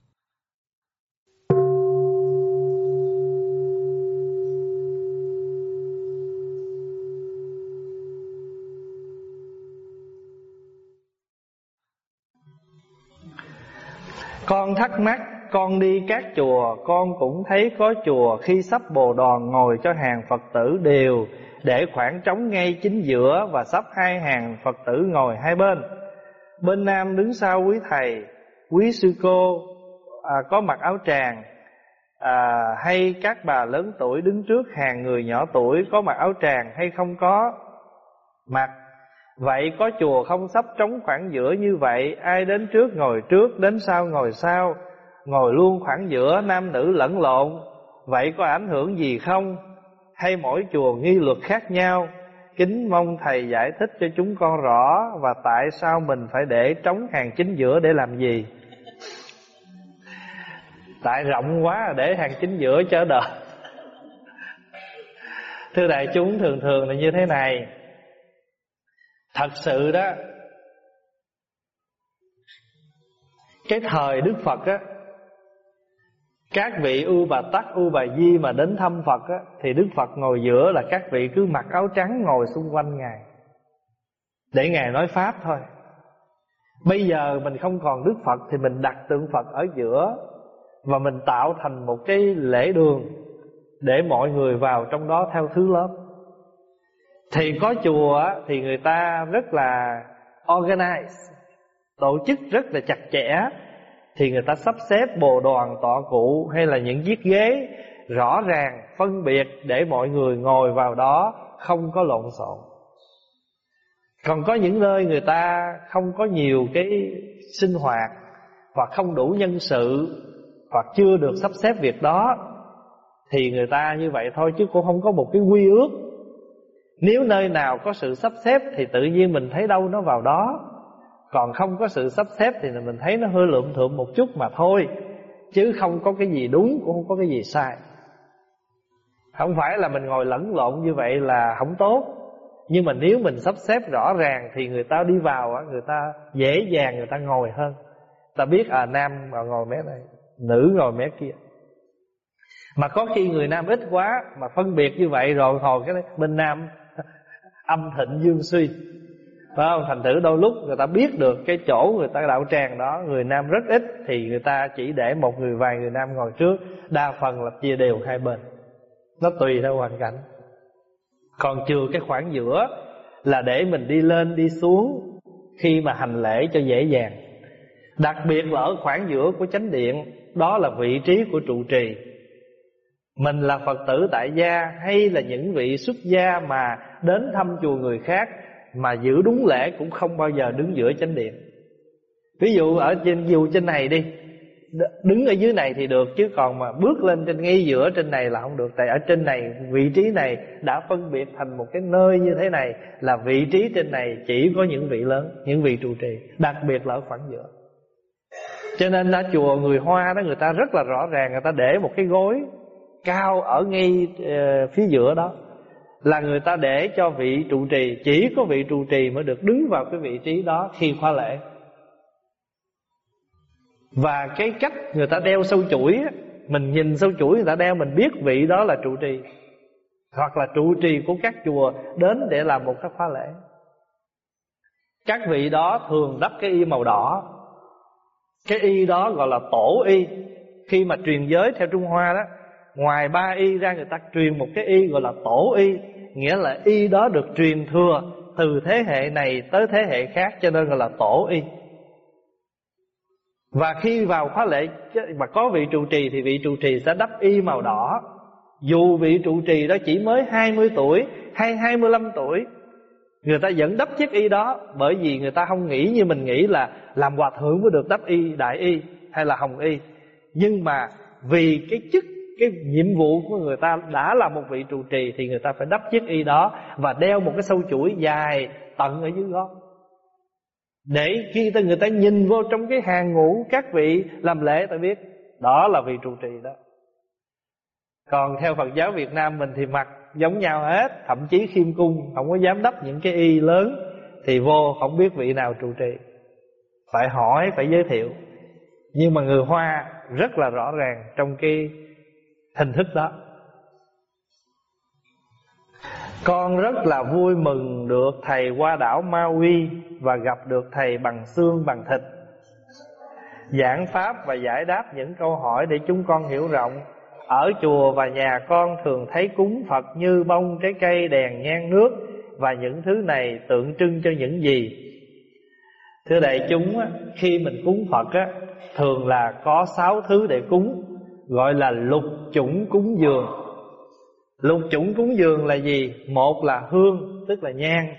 Speaker 1: Con thắc mắc con đi các chùa Con cũng thấy có chùa Khi sắp bồ đoàn ngồi cho hàng Phật tử đều Để khoảng trống ngay chính giữa Và sắp hai hàng Phật tử ngồi hai bên. Bên nam đứng sau quý thầy Quý sư cô à, Có mặc áo tràng à, Hay các bà lớn tuổi đứng trước hàng người nhỏ tuổi Có mặc áo tràng hay không có? Mặc. Vậy có chùa không sắp trống khoảng giữa như vậy? Ai đến trước ngồi trước, Đến sau ngồi sau. Ngồi luôn khoảng giữa, nam nữ lẫn lộn. Vậy có ảnh hưởng gì không? Hay mỗi chùa nghi luật khác nhau? Kính mong Thầy giải thích cho chúng con rõ Và tại sao mình phải để trống hàng chính giữa để làm gì. Tại rộng quá, để hàng chính giữa cho đợi. Thưa đại chúng, thường thường là như thế này. Thật sự đó Cái thời Đức Phật á các vị U Bà Tắc, U Bà Di mà đến thăm Phật á, Thì Đức Phật ngồi giữa là các vị cứ mặc áo trắng ngồi xung quanh Ngài Để Ngài nói Pháp thôi. Bây giờ mình không còn Đức Phật Thì mình đặt tượng Phật ở giữa Và mình tạo thành một cái lễ đường Để mọi người vào trong đó theo thứ lớp. Thì có chùa thì người ta rất là organize Tổ chức rất là chặt chẽ. Thì người ta sắp xếp bồ đoàn, tọa cụ hay là những chiếc ghế rõ ràng, phân biệt để mọi người ngồi vào đó, không có lộn xộn. Còn có những nơi người ta không có nhiều cái sinh hoạt hoặc không đủ nhân sự hoặc chưa được sắp xếp việc đó, thì người ta như vậy thôi chứ cũng không có một cái quy ước nếu nơi nào có sự sắp xếp thì tự nhiên mình thấy đâu nó vào đó. Còn không có sự sắp xếp thì mình thấy nó hơi lượm thượm một chút mà thôi. Chứ không có cái gì đúng, cũng không có cái gì sai. Không phải là mình ngồi lẫn lộn như vậy là không tốt. Nhưng mà nếu mình sắp xếp rõ ràng thì người ta đi vào người ta dễ dàng, người ta ngồi hơn. Ta biết à nam ngồi mé này, nữ ngồi mé kia. Mà có khi người nam ít quá mà phân biệt như vậy rồi hồi cái này, bên nam âm thịnh dương suy. Phải không? Thành thử đôi lúc người ta biết được cái chỗ người ta đạo tràng đó, người nam rất ít thì người ta chỉ để một người vài người nam ngồi trước, đa phần là chia đều hai bên. Nó tùy theo hoàn cảnh. Còn trừ cái khoảng giữa là để mình đi lên, đi xuống khi mà hành lễ cho dễ dàng. Đặc biệt là ở khoảng giữa của chánh điện, đó là vị trí của trụ trì. Mình là phật tử tại gia hay là những vị xuất gia mà đến thăm chùa người khác mà giữ đúng lễ cũng không bao giờ đứng giữa chánh điện. Ví dụ ở trên dù trên này đi đứng ở dưới này thì được chứ còn mà bước lên trên ngay giữa trên này là không được. Tại ở trên này vị trí này đã phân biệt thành một cái nơi như thế này là vị trí trên này chỉ có những vị lớn những vị trụ trì đặc biệt là ở khoảng giữa. Cho nên ở chùa người hoa đó người ta rất là rõ ràng người ta để một cái gối cao ở ngay uh, phía giữa đó là người ta để cho vị trụ trì, chỉ có vị trụ trì mới được đứng vào cái vị trí đó khi khóa lễ. Và cái cách người ta đeo sâu chuỗi mình nhìn sâu chuỗi người ta đeo, mình biết vị đó là trụ trì, hoặc là trụ trì của các chùa đến để làm một cái khóa lễ. Các vị đó thường đắp cái y màu đỏ. Cái y đó gọi là tổ y. Khi mà truyền giới theo trung hoa đó ngoài ba y ra người ta truyền một cái y gọi là tổ y nghĩa là y đó được truyền thừa từ thế hệ này tới thế hệ khác cho nên gọi là tổ y. Và khi vào khóa lễ mà có vị trụ trì thì vị trụ trì sẽ đắp y màu đỏ. Dù vị trụ trì đó chỉ mới 20 tuổi hay 25 tuổi Người ta vẫn đắp chiếc y đó Bởi vì người ta không nghĩ như mình nghĩ là Làm hòa thượng mới được đắp y, đại y Hay là hồng y. Nhưng mà vì cái chức cái nhiệm vụ của người ta đã là một vị trụ trì Thì người ta phải đắp chiếc y đó Và đeo một cái sâu chuỗi dài Tận ở dưới gót Để khi người ta nhìn vô trong cái hàng ngũ Các vị làm lễ ta biết Đó là vị trụ trì đó. Còn theo Phật giáo Việt Nam mình thì mặc giống nhau hết Thậm chí khiêm cung Không có dám đắp những cái y lớn Thì vô không biết vị nào trụ trì. Phải hỏi, phải giới thiệu. Nhưng mà người Hoa rất là rõ ràng Trong cái hình thức đó. Con rất là vui mừng được thầy qua đảo Maui Và gặp được thầy bằng xương bằng thịt. Giảng pháp và giải đáp những câu hỏi để chúng con hiểu rộng. Ở chùa và nhà con thường thấy cúng Phật như bông, trái cây, đèn, nhang nước Và những thứ này tượng trưng cho những gì? Thưa đại chúng, khi mình cúng Phật á, thường là có sáu thứ để cúng. Gọi là lục chủng cúng dường. Lục chủng cúng dường là gì? Một là hương, tức là nhang.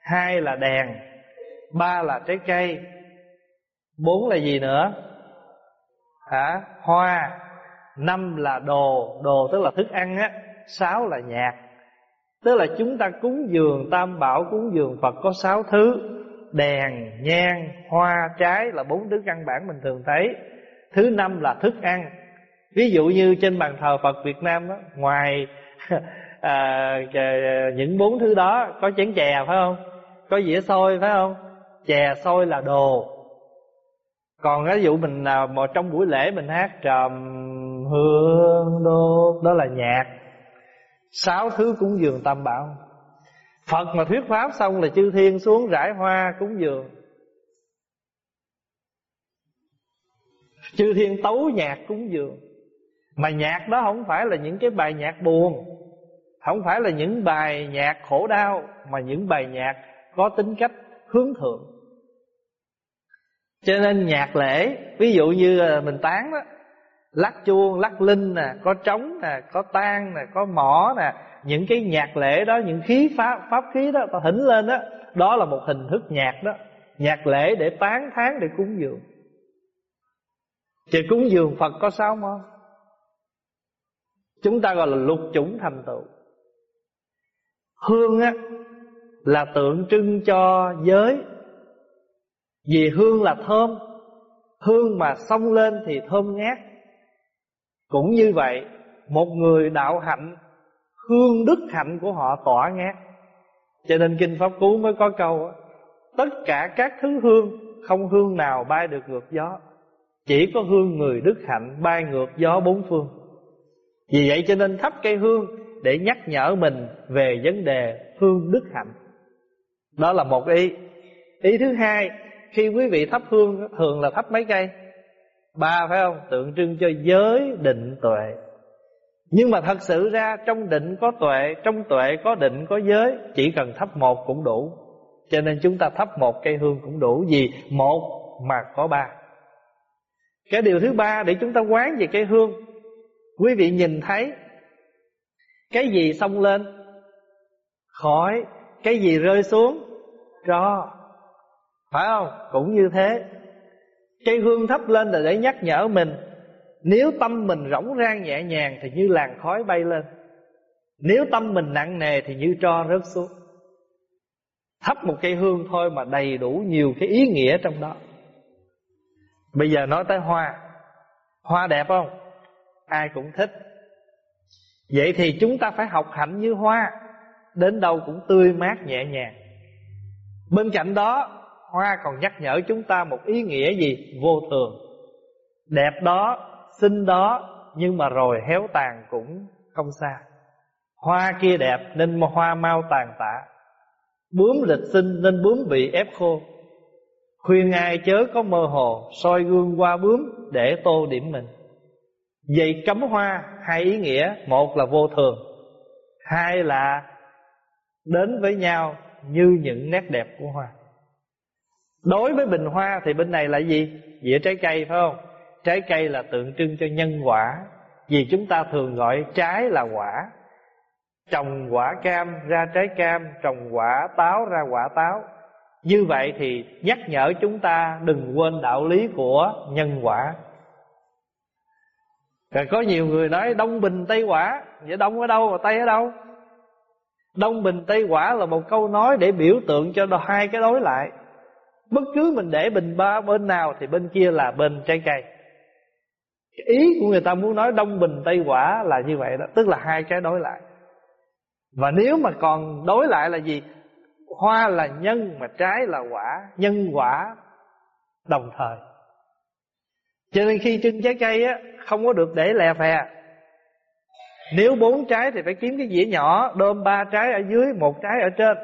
Speaker 1: Hai là đèn. Ba là trái cây. Bốn là gì nữa? Hả? Hoa. Năm là đồ. Đồ tức là thức ăn á. Sáu là nhạc. Tức là chúng ta cúng dường tam bảo cúng dường phật có sáu thứ. Đèn nhang hoa trái là bốn thứ căn bản mình thường thấy. Thứ năm là thức ăn ví dụ như trên bàn thờ phật việt nam đó ngoài à, những bốn thứ đó có chén chè phải không? Có dĩa xôi phải không? Chè xôi là đồ. Còn ví dụ mình à, mà trong buổi lễ mình hát trầm hương đô đó là nhạc. Sáu thứ cúng dường tam bảo. Phật mà thuyết pháp xong là chư thiên xuống rải hoa cúng dường. Chư thiên tấu nhạc cúng dường mà nhạc đó không phải là những cái bài nhạc buồn, không phải là những bài nhạc khổ đau, mà những bài nhạc có tính cách hướng thượng. Cho nên nhạc lễ, ví dụ như mình tán đó, lắc chuông, lắc linh nè, có trống nè, có tang nè, có mỏ nè, những cái nhạc lễ đó, những khí pháp pháp khí đó, ta thỉnh lên đó đó là một hình thức nhạc đó. Nhạc lễ để tán tháng để cúng dường. Chứ cúng dường Phật có sao không Chúng ta gọi là lục chủng thành tựu. Hương á, Là tượng trưng cho giới. Vì hương là thơm, Hương mà xông lên thì thơm ngát. Cũng như vậy, Một người đạo hạnh, Hương đức hạnh của họ tỏa ngát. Cho nên Kinh Pháp Cú mới có câu Tất cả các thứ hương, Không hương nào bay được ngược gió. Chỉ có hương người đức hạnh Bay ngược gió bốn phương. Vì vậy cho nên thắp cây hương Để nhắc nhở mình Về vấn đề hương đức hạnh. Đó là một ý. Ý thứ hai, Khi quý vị thắp hương, thường là thắp mấy cây? Ba, phải không? Tượng trưng cho giới định tuệ. Nhưng mà thật sự ra, Trong định có tuệ, Trong tuệ có định có giới, Chỉ cần thắp một cũng đủ. Cho nên chúng ta thắp một cây hương cũng đủ, Vì một mà có ba. Cái điều thứ ba để chúng ta quán về cây hương Quý vị nhìn thấy Cái gì xông lên? Khỏi. Cái gì rơi xuống? Cho Phải không? Cũng như thế. Cây hương thấp lên là để nhắc nhở mình. Nếu tâm mình rỗng rang nhẹ nhàng Thì như làn khói bay lên. Nếu tâm mình nặng nề Thì như tro rớt xuống. Thắp một cây hương thôi mà đầy đủ nhiều cái ý nghĩa trong đó. Bây giờ nói tới hoa. Hoa đẹp không? Ai cũng thích. Vậy thì chúng ta phải học hạnh như hoa Đến đâu cũng tươi mát nhẹ nhàng. Bên cạnh đó Hoa còn nhắc nhở chúng ta một ý nghĩa gì? Vô thường. Đẹp đó, xinh đó Nhưng mà rồi héo tàn cũng không xa. Hoa kia đẹp nên hoa mau tàn tạ Bướm lịch sinh nên bướm bị ép khô. Khuyên ai chớ có mơ hồ soi gương qua bướm để tô điểm mình. Vậy cấm hoa hai ý nghĩa, Một là vô thường, Hai là đến với nhau như những nét đẹp của hoa Đối với bình hoa thì bên này là gì? Dĩa trái cây, phải không? Trái cây là tượng trưng cho nhân quả, Vì chúng ta thường gọi trái là quả Trồng quả cam ra trái cam, Trồng quả táo ra quả táo Như vậy thì nhắc nhở chúng ta đừng quên đạo lý của nhân quả rồi có nhiều người nói Đông Bình, Tây Quả. Vậy Đông ở đâu và Tây ở đâu? Đông Bình, Tây Quả là một câu nói để biểu tượng cho hai cái đối lại. Bất cứ mình để bình ba bên nào Thì bên kia là bên trái cây. Ý của người ta muốn nói Đông Bình, Tây Quả là như vậy đó, Tức là hai cái đối lại. Và nếu mà còn đối lại là gì? Hoa là nhân mà trái là quả, Nhân quả đồng thời. Cho nên khi trưng trái cây á không có được để lè phè. Nếu bốn trái thì phải kiếm cái dĩa nhỏ, Đơm ba trái ở dưới, Một trái ở trên.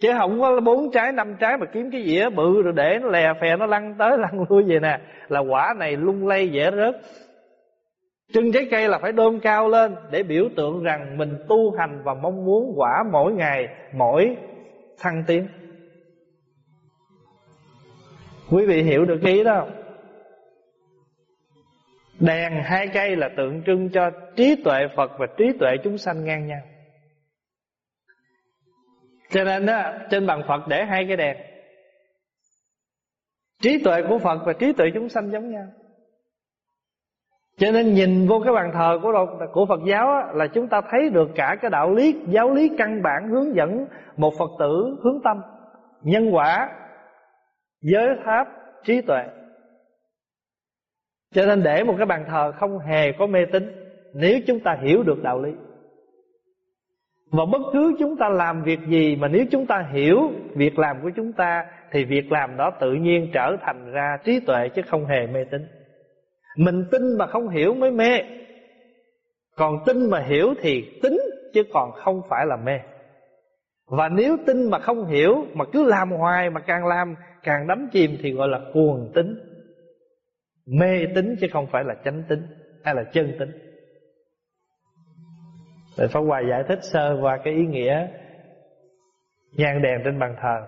Speaker 1: Chứ không có bốn trái, năm trái Mà kiếm cái dĩa bự rồi để nó lè phè, Nó lăn tới lăn lui vậy nè, Là quả này lung lay dễ rớt. Trưng trái cây là phải đơm cao lên Để biểu tượng rằng mình tu hành Và mong muốn quả mỗi ngày, Mỗi thăng tiến. Quý vị hiểu được ý đó không? Đèn hai cây là tượng trưng cho trí tuệ Phật và trí tuệ chúng sanh ngang nhau. Cho nên đó, trên bàn Phật để hai cái đèn. Trí tuệ của Phật và trí tuệ chúng sanh giống nhau. Cho nên nhìn vô cái bàn thờ của của Phật giáo á, là chúng ta thấy được cả cái đạo lý giáo lý căn bản hướng dẫn một Phật tử hướng tâm, nhân quả, giới pháp, trí tuệ. Cho nên để một cái bàn thờ không hề có mê tín, nếu chúng ta hiểu được đạo lý. Và bất cứ chúng ta làm việc gì, mà nếu chúng ta hiểu việc làm của chúng ta, thì việc làm đó tự nhiên trở thành ra trí tuệ chứ không hề mê tín. Mình tin mà không hiểu mới mê Còn tin mà hiểu thì tính Chứ còn không phải là mê Và nếu tin mà không hiểu, Mà cứ làm hoài mà càng làm, Càng đắm chìm thì gọi là cuồng tính Mê tính chứ không phải là chánh tính Hay là chân tính Thầy Pháp Hòa giải thích sơ qua cái ý nghĩa Nhang đèn trên bàn thờ.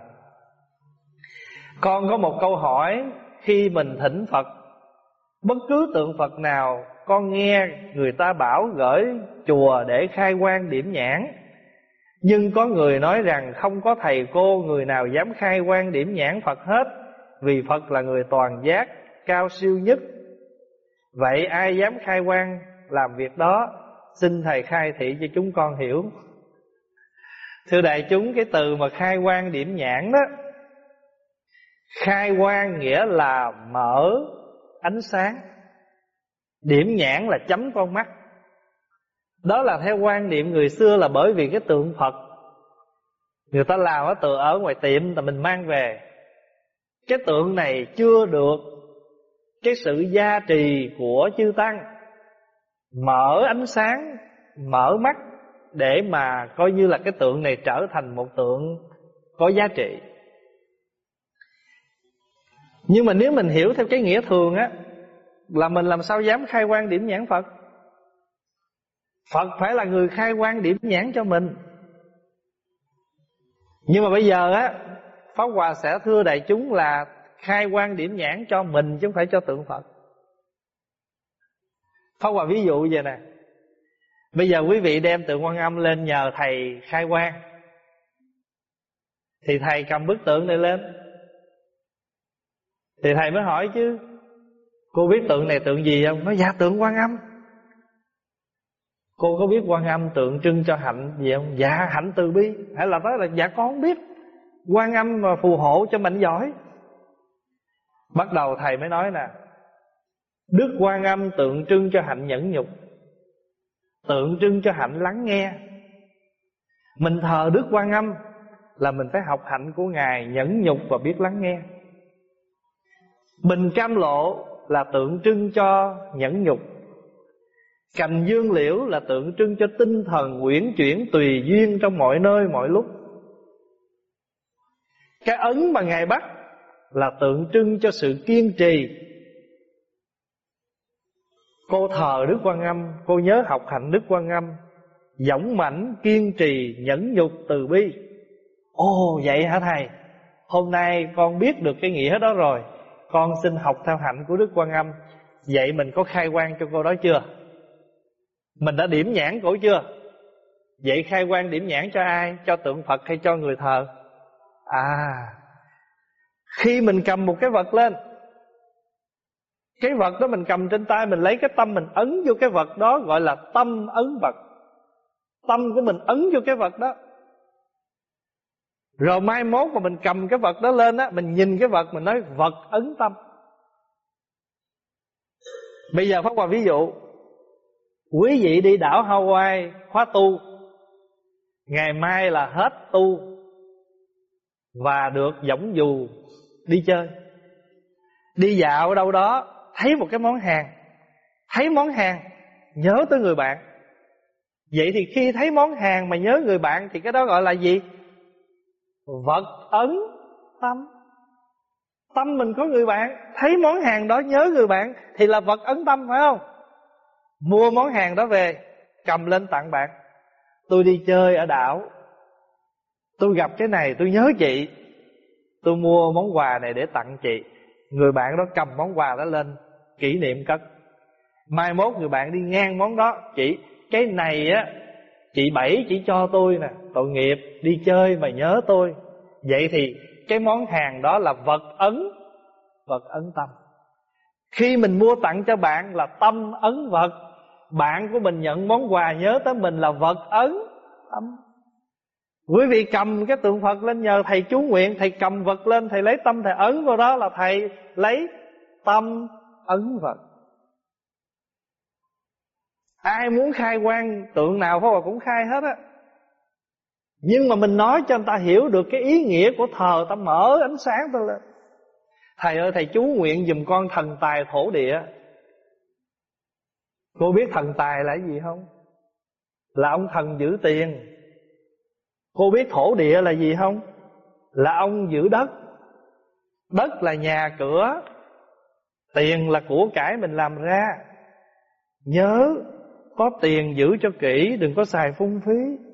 Speaker 1: Con có một câu hỏi Khi mình thỉnh Phật Bất cứ tượng Phật nào Con nghe người ta bảo gửi chùa để khai quang điểm nhãn. Nhưng có người nói rằng không có thầy cô người nào dám khai quang điểm nhãn Phật hết Vì Phật là người toàn giác, cao siêu nhất. Vậy ai dám khai quang làm việc đó, Xin Thầy khai thị cho chúng con hiểu. Thưa đại chúng, cái từ mà khai quang điểm nhãn đó, Khai quang nghĩa là mở ánh sáng. Điểm nhãn là chấm con mắt. Đó là theo quan niệm người xưa là bởi vì cái tượng Phật. Người ta làm ở tượng ở ngoài tiệm là mình mang về. Cái tượng này chưa được cái sự gia trì của chư Tăng Mở ánh sáng, Mở mắt Để mà coi như là cái tượng này trở thành một tượng có giá trị. Nhưng mà nếu mình hiểu theo cái nghĩa thường á, là mình làm sao dám khai quan điểm nhãn Phật? Phật phải là người khai quan điểm nhãn cho mình. Nhưng mà bây giờ á, Pháp Hòa sẽ thưa đại chúng là Khai quan điểm nhãn cho mình Chứ không phải cho tượng Phật. Pháp Hòa ví dụ vậy nè. Bây giờ quý vị đem tượng quan âm lên nhờ thầy khai quan, Thì thầy cầm bức tượng này lên. Thì thầy mới hỏi chứ, Cô biết tượng này tượng gì không? Nói dạ tượng quan âm. Cô có biết quan âm tượng trưng cho hạnh gì không? Dạ hạnh từ bi. Hay là nói là dạ con không biết. Quan âm mà phù hộ cho mạnh giỏi. Bắt đầu thầy mới nói nè, Đức quan âm tượng trưng cho hạnh nhẫn nhục, Tượng trưng cho hạnh lắng nghe. Mình thờ Đức quan âm Là mình phải học hạnh của Ngài Nhẫn nhục và biết lắng nghe. Bình cam lộ là tượng trưng cho nhẫn nhục. Cành dương liễu là tượng trưng cho tinh thần quyển chuyển tùy duyên trong mọi nơi, mọi lúc. Cái ấn mà Ngài bắt là tượng trưng cho sự kiên trì. Cô thờ Đức Quan Âm, Cô nhớ học hạnh Đức Quan Âm Dũng mãnh kiên trì nhẫn nhục từ bi. Ồ, vậy hả thầy? Hôm nay con biết được cái nghĩa đó rồi. Con xin học theo hạnh của Đức Quan Âm. Vậy mình có khai quan cho cô đó chưa? Mình đã điểm nhãn cổ chưa? Vậy khai quan điểm nhãn cho ai? Cho tượng Phật hay cho người thờ? À khi mình cầm một cái vật lên, cái vật đó mình cầm trên tay, Mình lấy cái tâm mình ấn vô cái vật đó, Gọi là tâm ấn vật. Tâm của mình ấn vô cái vật đó. Rồi mai mốt mà mình cầm cái vật đó lên á, Mình nhìn cái vật, mình nói, vật ấn tâm. Bây giờ phát qua ví dụ, Quý vị đi đảo Hawaii khóa tu, Ngày mai là hết tu Và được võng dù đi chơi. Đi dạo đâu đó, thấy một cái món hàng, thấy món hàng, nhớ tới người bạn. Vậy thì khi thấy món hàng mà nhớ người bạn thì cái đó gọi là gì? Vật ấn tâm. Tâm mình có người bạn, thấy món hàng đó, nhớ người bạn thì là vật ấn tâm, phải không? Mua món hàng đó về, cầm lên tặng bạn. Tôi đi chơi ở đảo. Tôi gặp cái này, tôi nhớ chị tôi mua món quà này để tặng chị. Người bạn đó cầm món quà đó lên, Kỷ niệm cất. Mai mốt người bạn đi ngang món đó, Chị, cái này á, Chị Bảy chỉ cho tôi nè, Tội nghiệp, đi chơi mà nhớ tôi. Vậy thì cái món hàng đó là vật ấn Vật ấn tâm. Khi mình mua tặng cho bạn là tâm ấn vật. Bạn của mình nhận món quà nhớ tới mình là vật ấn tâm. Quý vị cầm cái tượng Phật lên nhờ thầy chú nguyện, Thầy cầm vật lên, Thầy lấy tâm, thầy ấn vào đó là thầy lấy tâm ấn vật Ai muốn khai quan tượng nào Pháp Hòa cũng khai hết á. Nhưng mà mình nói cho người ta hiểu được cái ý nghĩa của thờ Ta mở ánh sáng ta lên. Thầy ơi, thầy chú nguyện dùm con thần tài thổ địa. Cô biết thần tài là gì không? Là ông thần giữ tiền. Cô biết thổ địa là gì không? Là ông giữ đất. Đất là nhà cửa. Tiền là của cải mình làm ra. Nhớ, Có tiền giữ cho kỹ, Đừng có xài phung phí.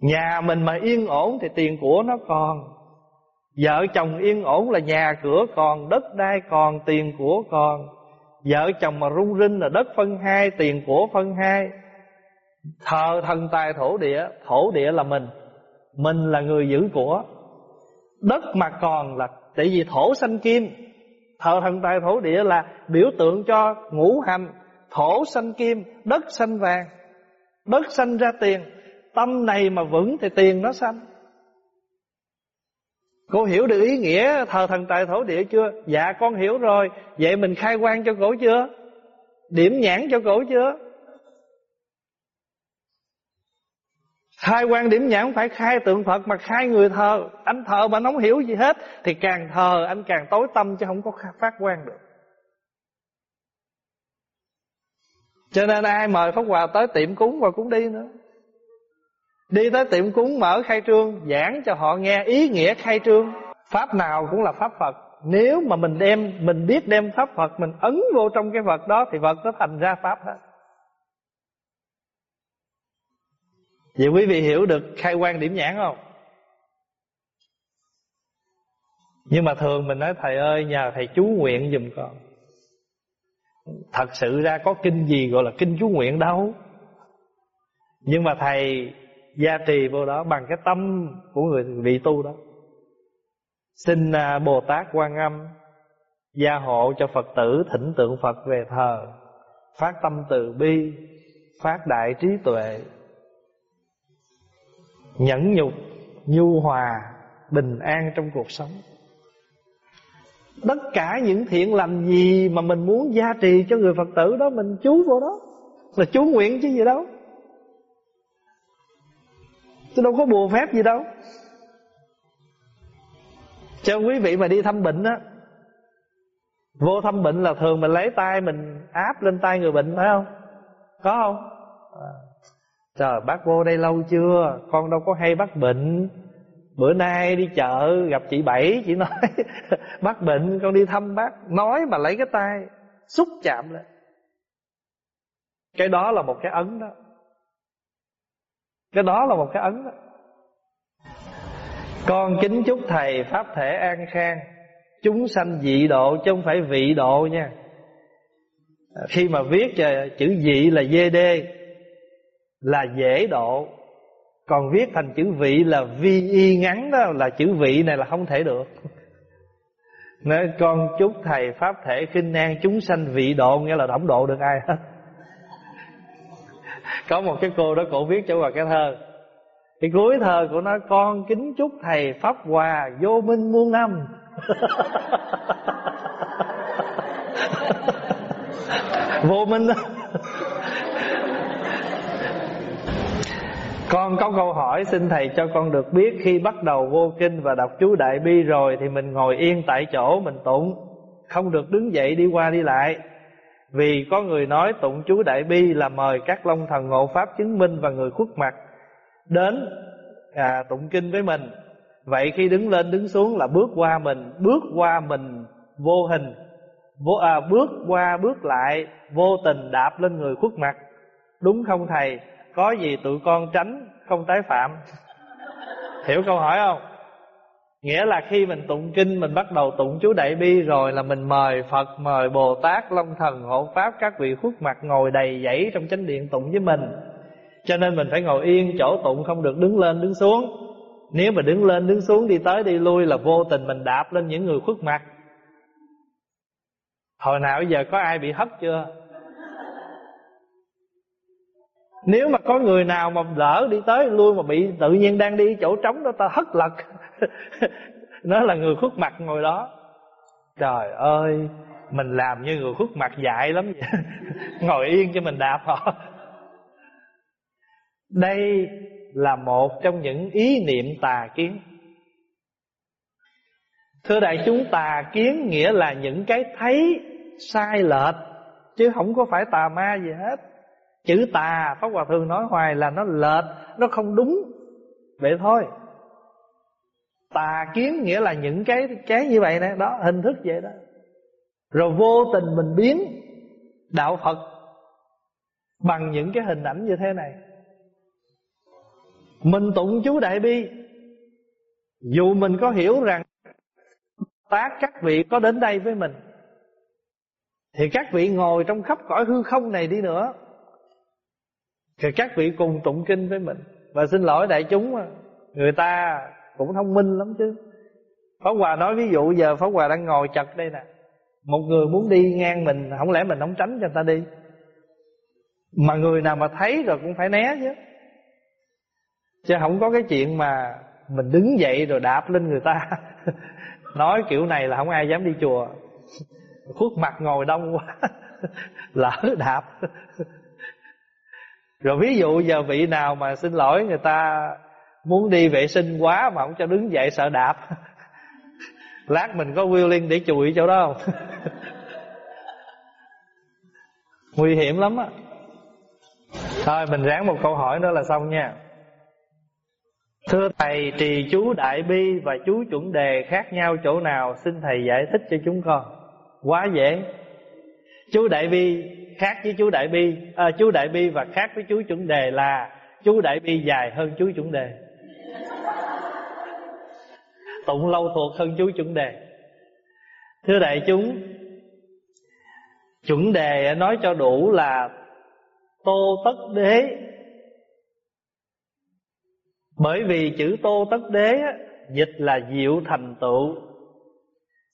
Speaker 1: Nhà mình mà yên ổn Thì tiền của nó còn. Vợ chồng yên ổn là nhà cửa còn, Đất đai còn, Tiền của còn. Vợ chồng mà rung rinh là đất phân hai, Tiền của phân hai. Thờ thần tài thổ địa Thổ địa là mình. Mình là người giữ của. Đất mà còn là, Tại vì thổ sanh kim. Thờ thần tài thổ địa là biểu tượng cho ngũ hành. Thổ sanh kim, Đất sanh vàng. Đất sanh ra tiền. Tâm này mà vững thì tiền nó sanh. Cô hiểu được ý nghĩa thờ thần tài thổ địa chưa? Dạ con hiểu rồi. Vậy mình khai quan cho cổ chưa? Điểm nhãn cho cổ chưa? Hai quan điểm nhãn phải khai tượng Phật mà khai người thờ. Anh thờ mà không hiểu gì hết, Thì càng thờ anh càng tối tâm chứ không có phát quan được. Cho nên ai mời Pháp Hòa tới tiệm cúng và cũng đi nữa. Đi tới tiệm cúng, mở khai trương, Giảng cho họ nghe ý nghĩa khai trương. Pháp nào cũng là Pháp Phật. Nếu mà mình đem, Mình biết đem Pháp Phật, Mình ấn vô trong cái vật đó, Thì vật nó thành ra Pháp hết. Vậy quý vị hiểu được khai quan điểm nhãn không? Nhưng mà thường mình nói, thầy ơi, nhờ thầy chú nguyện giùm con. Thật sự ra có kinh gì gọi là kinh chú nguyện đâu. Nhưng mà thầy gia trì vô đó bằng cái tâm của người vị tu đó. Xin à, Bồ Tát Quan Âm gia hộ cho Phật tử thỉnh tượng Phật về thờ, Phát tâm từ bi, Phát đại trí tuệ Nhẫn nhục, Nhu hòa, Bình an trong cuộc sống. Tất cả những thiện lành gì Mà mình muốn gia trì cho người Phật tử đó, Mình chú vô đó, Là chú nguyện chứ gì đâu. Chứ đâu có bùa phép gì đâu. Cho quý vị mà đi thăm bệnh á, Vô thăm bệnh là thường mình lấy tay Mình áp lên tay người bệnh, phải không? Có không? À. Trời, bác vô đây lâu chưa? Con đâu có hay bác bệnh. Bữa nay đi chợ, gặp chị Bảy, Chị nói, Bác bệnh, con đi thăm bác. Nói mà lấy cái tay, Xúc chạm lên. Cái đó là một cái ấn đó. Cái đó là một cái ấn đó. Con kính chúc thầy Pháp thể an khang. Chúng sanh dị độ chứ không phải vị độ nha. Khi mà viết chữ dị là VD là dễ độ. Còn viết thành chữ vị là vi y ngắn đó, Là chữ vị này là không thể được. Nói, con chúc thầy Pháp thể khinh an chúng sanh vị độ, Nghĩa là không độ được ai hết. Có một cái cô đó cổ viết cho vào cái thơ. Thì cuối thơ của nó, con kính chúc thầy pháp hòa vô minh muôn năm. Vô minh đó. Con có câu hỏi xin thầy cho con được biết Khi bắt đầu vô kinh và đọc chú Đại Bi rồi Thì mình ngồi yên tại chỗ mình tụng. Không được đứng dậy đi qua đi lại. Vì có người nói tụng chú Đại Bi là mời các long thần ngộ Pháp chứng minh và người khuất mặt Đến à, tụng kinh với mình. Vậy khi đứng lên đứng xuống là bước qua mình Bước qua mình vô hình vô, à, Bước qua bước lại Vô tình đạp lên người khuất mặt. Đúng không thầy? Có gì tụi con tránh không tái phạm? Hiểu câu hỏi không? Nghĩa là khi mình tụng kinh Mình bắt đầu tụng chú Đại Bi rồi Là mình mời Phật, mời Bồ Tát Long Thần, Hộ Pháp Các vị khuất mặt ngồi đầy dãy Trong chánh điện tụng với mình. Cho nên mình phải ngồi yên chỗ tụng Không được đứng lên đứng xuống. Nếu mà đứng lên đứng xuống đi tới đi lui Là vô tình mình đạp lên những người khuất mặt. Hồi nào giờ có ai bị hất chưa? Nếu mà có người nào mà lỡ đi tới lui Mà bị tự nhiên đang đi chỗ trống đó, Ta hất lật. Nó là người khuất mặt ngồi đó. Trời ơi, mình làm như người khuất mặt dại lắm vậy. Ngồi yên cho mình đạp họ. Đây là một trong những ý niệm tà kiến. Thưa đại chúng, tà kiến nghĩa là những cái thấy sai lệch, chứ không có phải tà ma gì hết chữ tà, pháp hòa thượng nói hoài là nó lệch, nó không đúng. Vậy thôi. Tà kiến nghĩa là những cái cái như vậy nè. Đó, hình thức vậy đó. Rồi vô tình mình biến đạo phật bằng những cái hình ảnh như thế này. Mình tụng chú đại bi. Dù mình có hiểu rằng tác các vị có đến đây với mình, thì các vị ngồi trong khắp cõi hư không này đi nữa thì các vị cùng tụng kinh với mình. Và xin lỗi đại chúng người ta cũng thông minh lắm chứ. Pháp Hòa nói ví dụ giờ Pháp Hòa đang ngồi chật đây nè. Một người muốn đi ngang mình, Không lẽ mình không tránh cho người ta đi? Mà người nào mà thấy rồi cũng phải né chứ. Chứ không có cái chuyện mà Mình đứng dậy rồi đạp lên người ta. Nói kiểu này là không ai dám đi chùa. Khuất mặt ngồi đông quá. Lỡ đạp. Rồi ví dụ giờ vị nào mà xin lỗi người ta Muốn đi vệ sinh quá mà không cho đứng dậy sợ đạp Lát mình có willing để chùi chỗ đó không Nguy hiểm lắm á Thôi mình ráng một câu hỏi nữa là xong nha Thưa Thầy, trì chú Đại Bi và chú chuẩn đề khác nhau chỗ nào? Xin Thầy giải thích cho chúng con. Quá dễ. Chú Đại Bi khác với chú Đại Bi, à, chú Đại Bi và khác với chú chuẩn đề là chú Đại Bi dài hơn chú chuẩn đề. Tụng lâu thuộc hơn chú chuẩn đề. Thưa đại chúng, chuẩn đề nói cho đủ là tô tất đế bởi vì chữ tô tất đế dịch là diệu thành tựu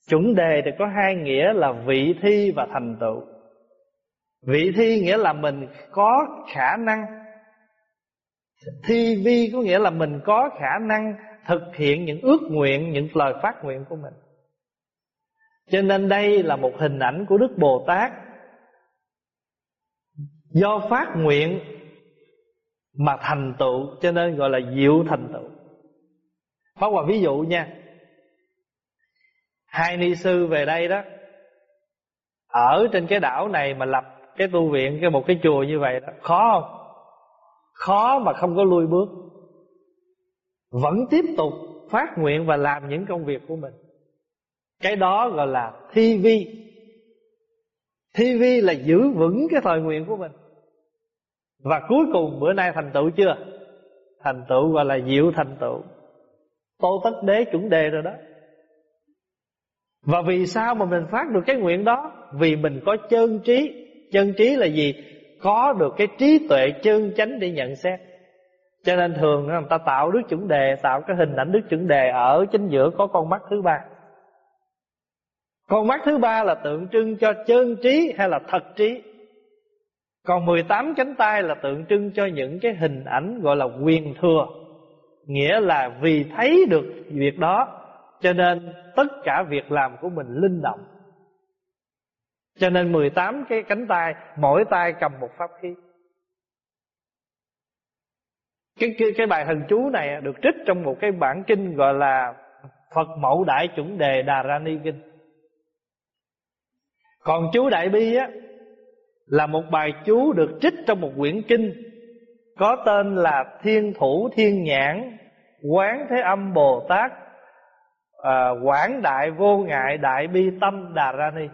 Speaker 1: chuẩn đề thì có hai nghĩa là vị thi và thành tựu vị thi nghĩa là mình có khả năng. Thi vi có nghĩa là mình có khả năng thực hiện những ước nguyện, những lời phát nguyện của mình. Cho nên đây là một hình ảnh của đức bồ tát. Do phát nguyện mà thành tựu, cho nên gọi là diệu thành tựu. Pháp Hòa ví dụ nha. Hai ni sư về đây đó, Ở trên cái đảo này mà lập cái tu viện, cái một cái chùa như vậy đó, Khó không? Khó mà không có lui bước. Vẫn tiếp tục phát nguyện và làm những công việc của mình. Cái đó gọi là thi vi. Thi vi là giữ vững cái thời nguyện của mình. Và cuối cùng, bữa nay thành tựu chưa? Thành tựu gọi là diệu thành tựu. Tô tất đế chuẩn đề rồi đó. Và vì sao mà mình phát được cái nguyện đó? Vì mình có chân trí. Chân trí là gì? Có được cái trí tuệ chân chánh để nhận xét. Cho nên thường người ta tạo đức chuẩn đề, Tạo cái hình ảnh đức chuẩn đề Ở chính giữa có con mắt thứ ba. Con mắt thứ ba là tượng trưng cho chân trí hay là thật trí? Còn 18 cánh tay là tượng trưng cho những cái hình ảnh gọi là quyền thừa, Nghĩa là vì thấy được việc đó, Cho nên tất cả việc làm của mình linh động. Cho nên 18 cái cánh tay Mỗi tay cầm một pháp khí. Cái, cái, cái bài thần chú này được trích trong một cái bản kinh gọi là Phật Mẫu Đại Chuẩn Đề Đà Ra Ni Kinh. Còn chú Đại Bi á là một bài chú được trích trong một quyển kinh có tên là Thiên Thủ Thiên Nhãn Quán Thế Âm Bồ Tát à, Quảng Đại Vô Ngại Đại Bi Tâm Đà Ra Ni.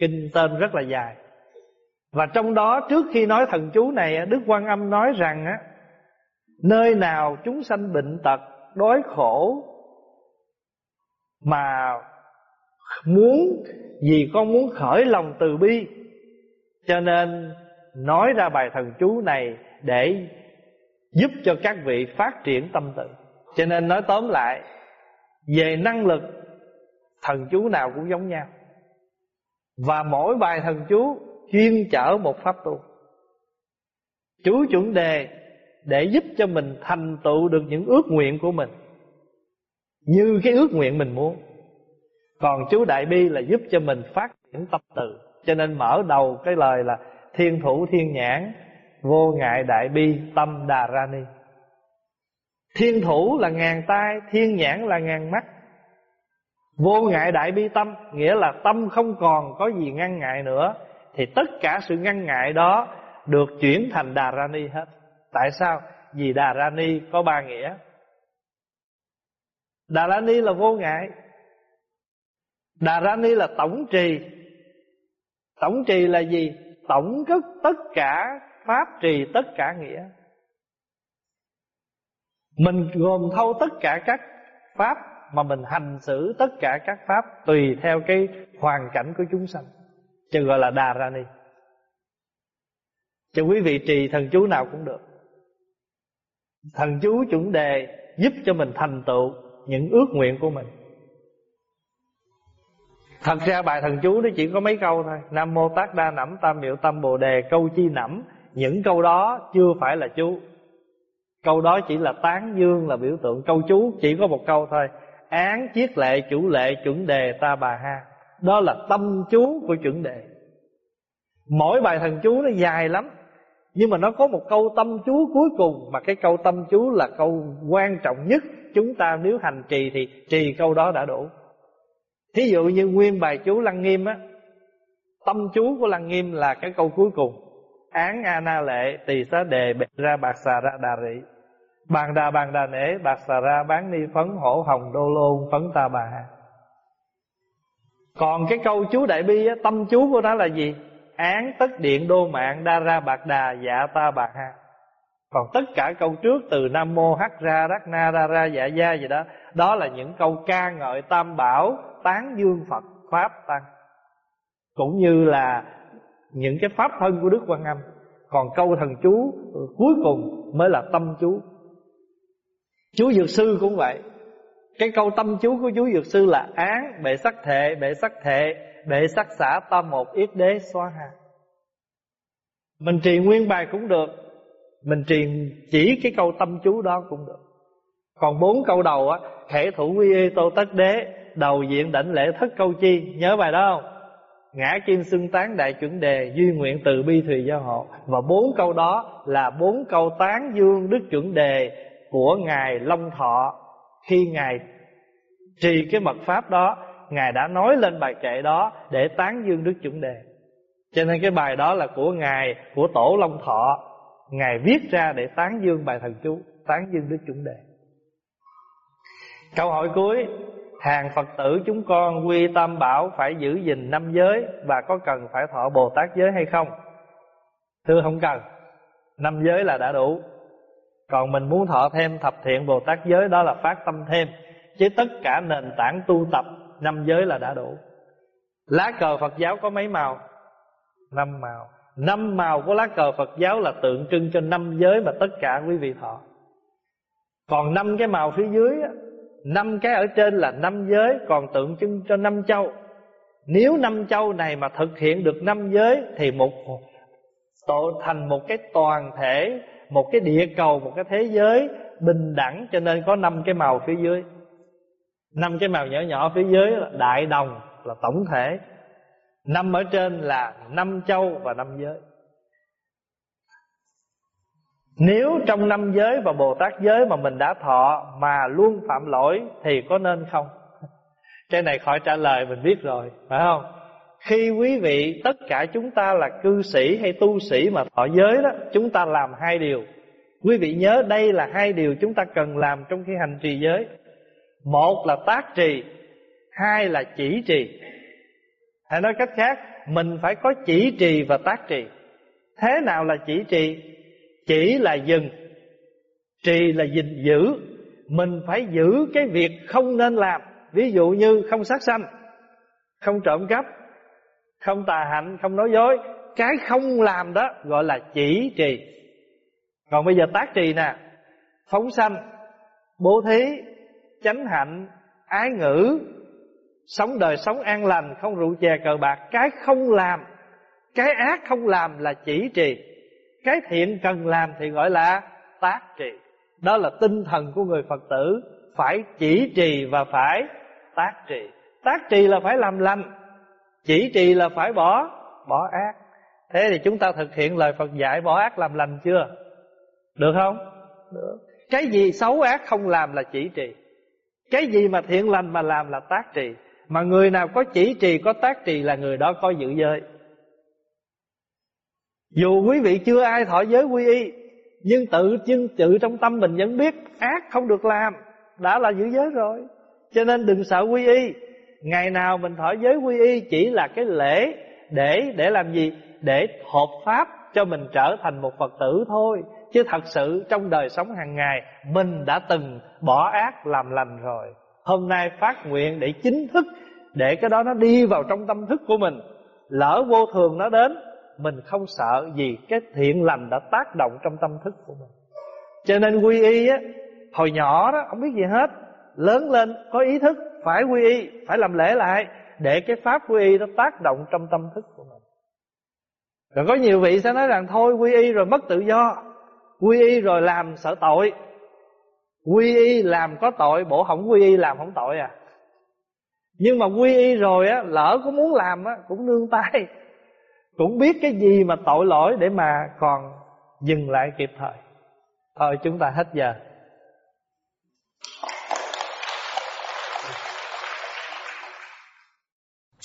Speaker 1: Kinh tên rất là dài Và trong đó, trước khi nói thần chú này, Đức Quan Âm nói rằng á, Nơi nào chúng sanh bệnh tật, Đói khổ, Mà muốn, Vì con muốn khởi lòng từ bi, cho nên nói ra bài thần chú này để giúp cho các vị phát triển tâm tự. Cho nên nói tóm lại, về năng lực, thần chú nào cũng giống nhau. Và mỗi bài thần chú chuyên chở một pháp tu. Chú chuẩn đề để giúp cho mình thành tựu được những ước nguyện của mình. Như cái ước nguyện mình muốn. Còn chú Đại Bi là giúp cho mình phát triển tâm từ, Cho nên mở đầu cái lời là Thiên thủ thiên nhãn Vô ngại đại bi tâm đà ra ni Thiên thủ là ngàn tay Thiên nhãn là ngàn mắt Vô ngại đại bi tâm, Nghĩa là tâm không còn có gì ngăn ngại nữa, Thì tất cả sự ngăn ngại đó Được chuyển thành đà ra ni hết Tại sao? Vì đà ra ni có ba nghĩa Đà ra ni là vô ngại, Đà ra ni là tổng trì Tổng trì là gì? Tổng cất tất cả, Pháp trì tất cả nghĩa Mình gồm thâu tất cả các Pháp mà mình hành xử tất cả các Pháp Tùy theo cái hoàn cảnh của chúng sanh. Chứ gọi là Đà Ra Ni. Cho quý vị trì thần chú nào cũng được. Thần chú chuẩn đề Giúp cho mình thành tựu Những ước nguyện của mình. Thật ra bài thần chú nó chỉ có mấy câu thôi. Nam mô tác đa nẫm tam miệu tâm bồ đề, Câu chi nẫm Những câu đó chưa phải là chú. Câu đó chỉ là tán dương là biểu tượng. Câu chú chỉ có một câu thôi. Án chiết lệ chủ lệ chuẩn đề ta bà ha. Đó là tâm chú của chuẩn đề. Mỗi bài thần chú nó dài lắm, Nhưng mà nó có một câu tâm chú cuối cùng, Mà cái câu tâm chú là câu quan trọng nhất Chúng ta nếu hành trì thì trì câu đó đã đủ. Thí dụ như nguyên bài chú Lăng Nghiêm á, Tâm chú của Lăng Nghiêm là cái câu cuối cùng. Án A Na Lệ Tỳ Xá Đề Bệ Ra Bạc Xà Ra Đà Rị. Bàn đà bàn đà nể Bạc xà ra bán ni phấn hổ hồng đô lôn phấn ta bà. Còn cái câu chú đại bi á, Tâm chú của nó là gì? Án tất điện đô mạng Đa ra bạc đà dạ ta bà ha. Còn tất cả câu trước Từ Nam Mô Hắc Ra Đắc Na Ra Ra Dạ Gia gì đó Đó là những câu ca ngợi tam bảo Tán dương Phật Pháp Tăng. Cũng như là Những cái pháp thân của Đức Quan Âm. Còn câu thần chú cuối cùng Mới là tâm chú. Chú Dược Sư cũng vậy. Cái câu tâm chú của chú Dược Sư là Án bệ sắc thệ, bệ sắc thệ, Bệ sắc xả tâm một yết đế xóa ha Mình trì nguyên bài cũng được, Mình trì chỉ cái câu tâm chú đó cũng được. Còn bốn câu đầu á, Thể thủ quy y tô tất đế, Đầu diện đảnh lễ thất câu chi, Nhớ bài đó không? Ngã kim xưng tán đại chuẩn đề, Duy nguyện từ bi thùy giao hộ Và bốn câu đó là bốn câu tán dương đức chuẩn đề của Ngài Long Thọ. Khi Ngài trì cái mật pháp đó, Ngài đã nói lên bài kệ đó Để tán dương Đức Chuẩn Đề. Cho nên cái bài đó là của Ngài, Của Tổ Long Thọ. Ngài viết ra để tán dương bài thần chú, Tán dương Đức Chuẩn Đề. Câu hỏi cuối, Hàng Phật tử chúng con quy tam bảo Phải giữ gìn năm giới Và có cần phải thọ Bồ Tát giới hay không? Thưa không cần, Năm giới là đã đủ còn mình muốn thọ thêm thập thiện Bồ Tát giới, đó là phát tâm thêm. Chứ tất cả nền tảng tu tập năm giới là đã đủ. Lá cờ Phật giáo có mấy màu? Năm màu. Năm màu của lá cờ Phật giáo là tượng trưng cho năm giới mà tất cả quý vị thọ. Còn năm cái màu phía dưới Năm cái ở trên là năm giới, Còn tượng trưng cho năm châu. Nếu năm châu này mà thực hiện được năm giới Thì một tổ thành một cái toàn thể một cái địa cầu một cái thế giới bình đẳng cho nên có năm cái màu phía dưới năm cái màu nhỏ nhỏ phía dưới là đại đồng là tổng thể năm ở trên là năm châu và năm giới nếu trong năm giới và Bồ Tát giới mà mình đã thọ mà luôn phạm lỗi thì có nên không? Cái này khỏi trả lời mình biết rồi, phải không? Khi quý vị, tất cả chúng ta là cư sĩ hay tu sĩ mà thọ giới đó, Chúng ta làm hai điều. Quý vị nhớ đây là hai điều chúng ta cần làm trong khi hành trì giới. Một là tác trì, Hai là chỉ trì. Hay nói cách khác, Mình phải có chỉ trì và tác trì. Thế nào là chỉ trì? Chỉ là dừng. Trì là gìn giữ. Mình phải giữ cái việc không nên làm. Ví dụ như không sát sanh, Không trộm cắp không tà hạnh, không nói dối. Cái không làm đó gọi là chỉ trì. Còn bây giờ tác trì nè. Phóng sanh, bố thí, chánh hạnh, ái ngữ, sống đời sống an lành, không rượu chè cờ bạc. Cái không làm, cái ác không làm là chỉ trì. Cái thiện cần làm thì gọi là tác trì. Đó là tinh thần của người phật tử phải chỉ trì và phải tác trì. Tác trì là phải làm lành chỉ trì là phải bỏ Bỏ ác. Thế thì chúng ta thực hiện lời Phật dạy bỏ ác làm lành chưa? Được không? Được. Cái gì xấu ác không làm là chỉ trì. Cái gì mà thiện lành mà làm là tác trì. Mà người nào có chỉ trì có tác trì là người đó có giữ giới. Dù quý vị chưa ai thọ giới quy y Nhưng tự chân tự trong tâm mình vẫn biết Ác không được làm. Đã là giữ giới rồi. Cho nên đừng sợ quy y Ngày nào mình thọ giới quy y chỉ là cái lễ để để làm gì? Để hợp pháp cho mình trở thành một Phật tử thôi. Chứ thật sự trong đời sống hàng ngày mình đã từng bỏ ác làm lành rồi. Hôm nay phát nguyện để chính thức để cái đó nó đi vào trong tâm thức của mình. Lỡ vô thường nó đến, mình không sợ gì cái thiện lành đã tác động trong tâm thức của mình. Cho nên quy y á, hồi nhỏ đó không biết gì hết, lớn lên, có ý thức, phải quy y, phải làm lễ lại, để cái pháp quy y nó tác động trong tâm thức của mình. Rồi có nhiều vị sẽ nói rằng, thôi, quy y rồi mất tự do. Quy y rồi làm sợ tội. Quy y làm có tội, bộ không quy y làm không tội à. Nhưng mà quy y rồi á, lỡ có muốn làm á, cũng nương tay. Cũng biết cái gì mà tội lỗi để mà còn dừng lại kịp thời. Thôi, chúng ta hết giờ.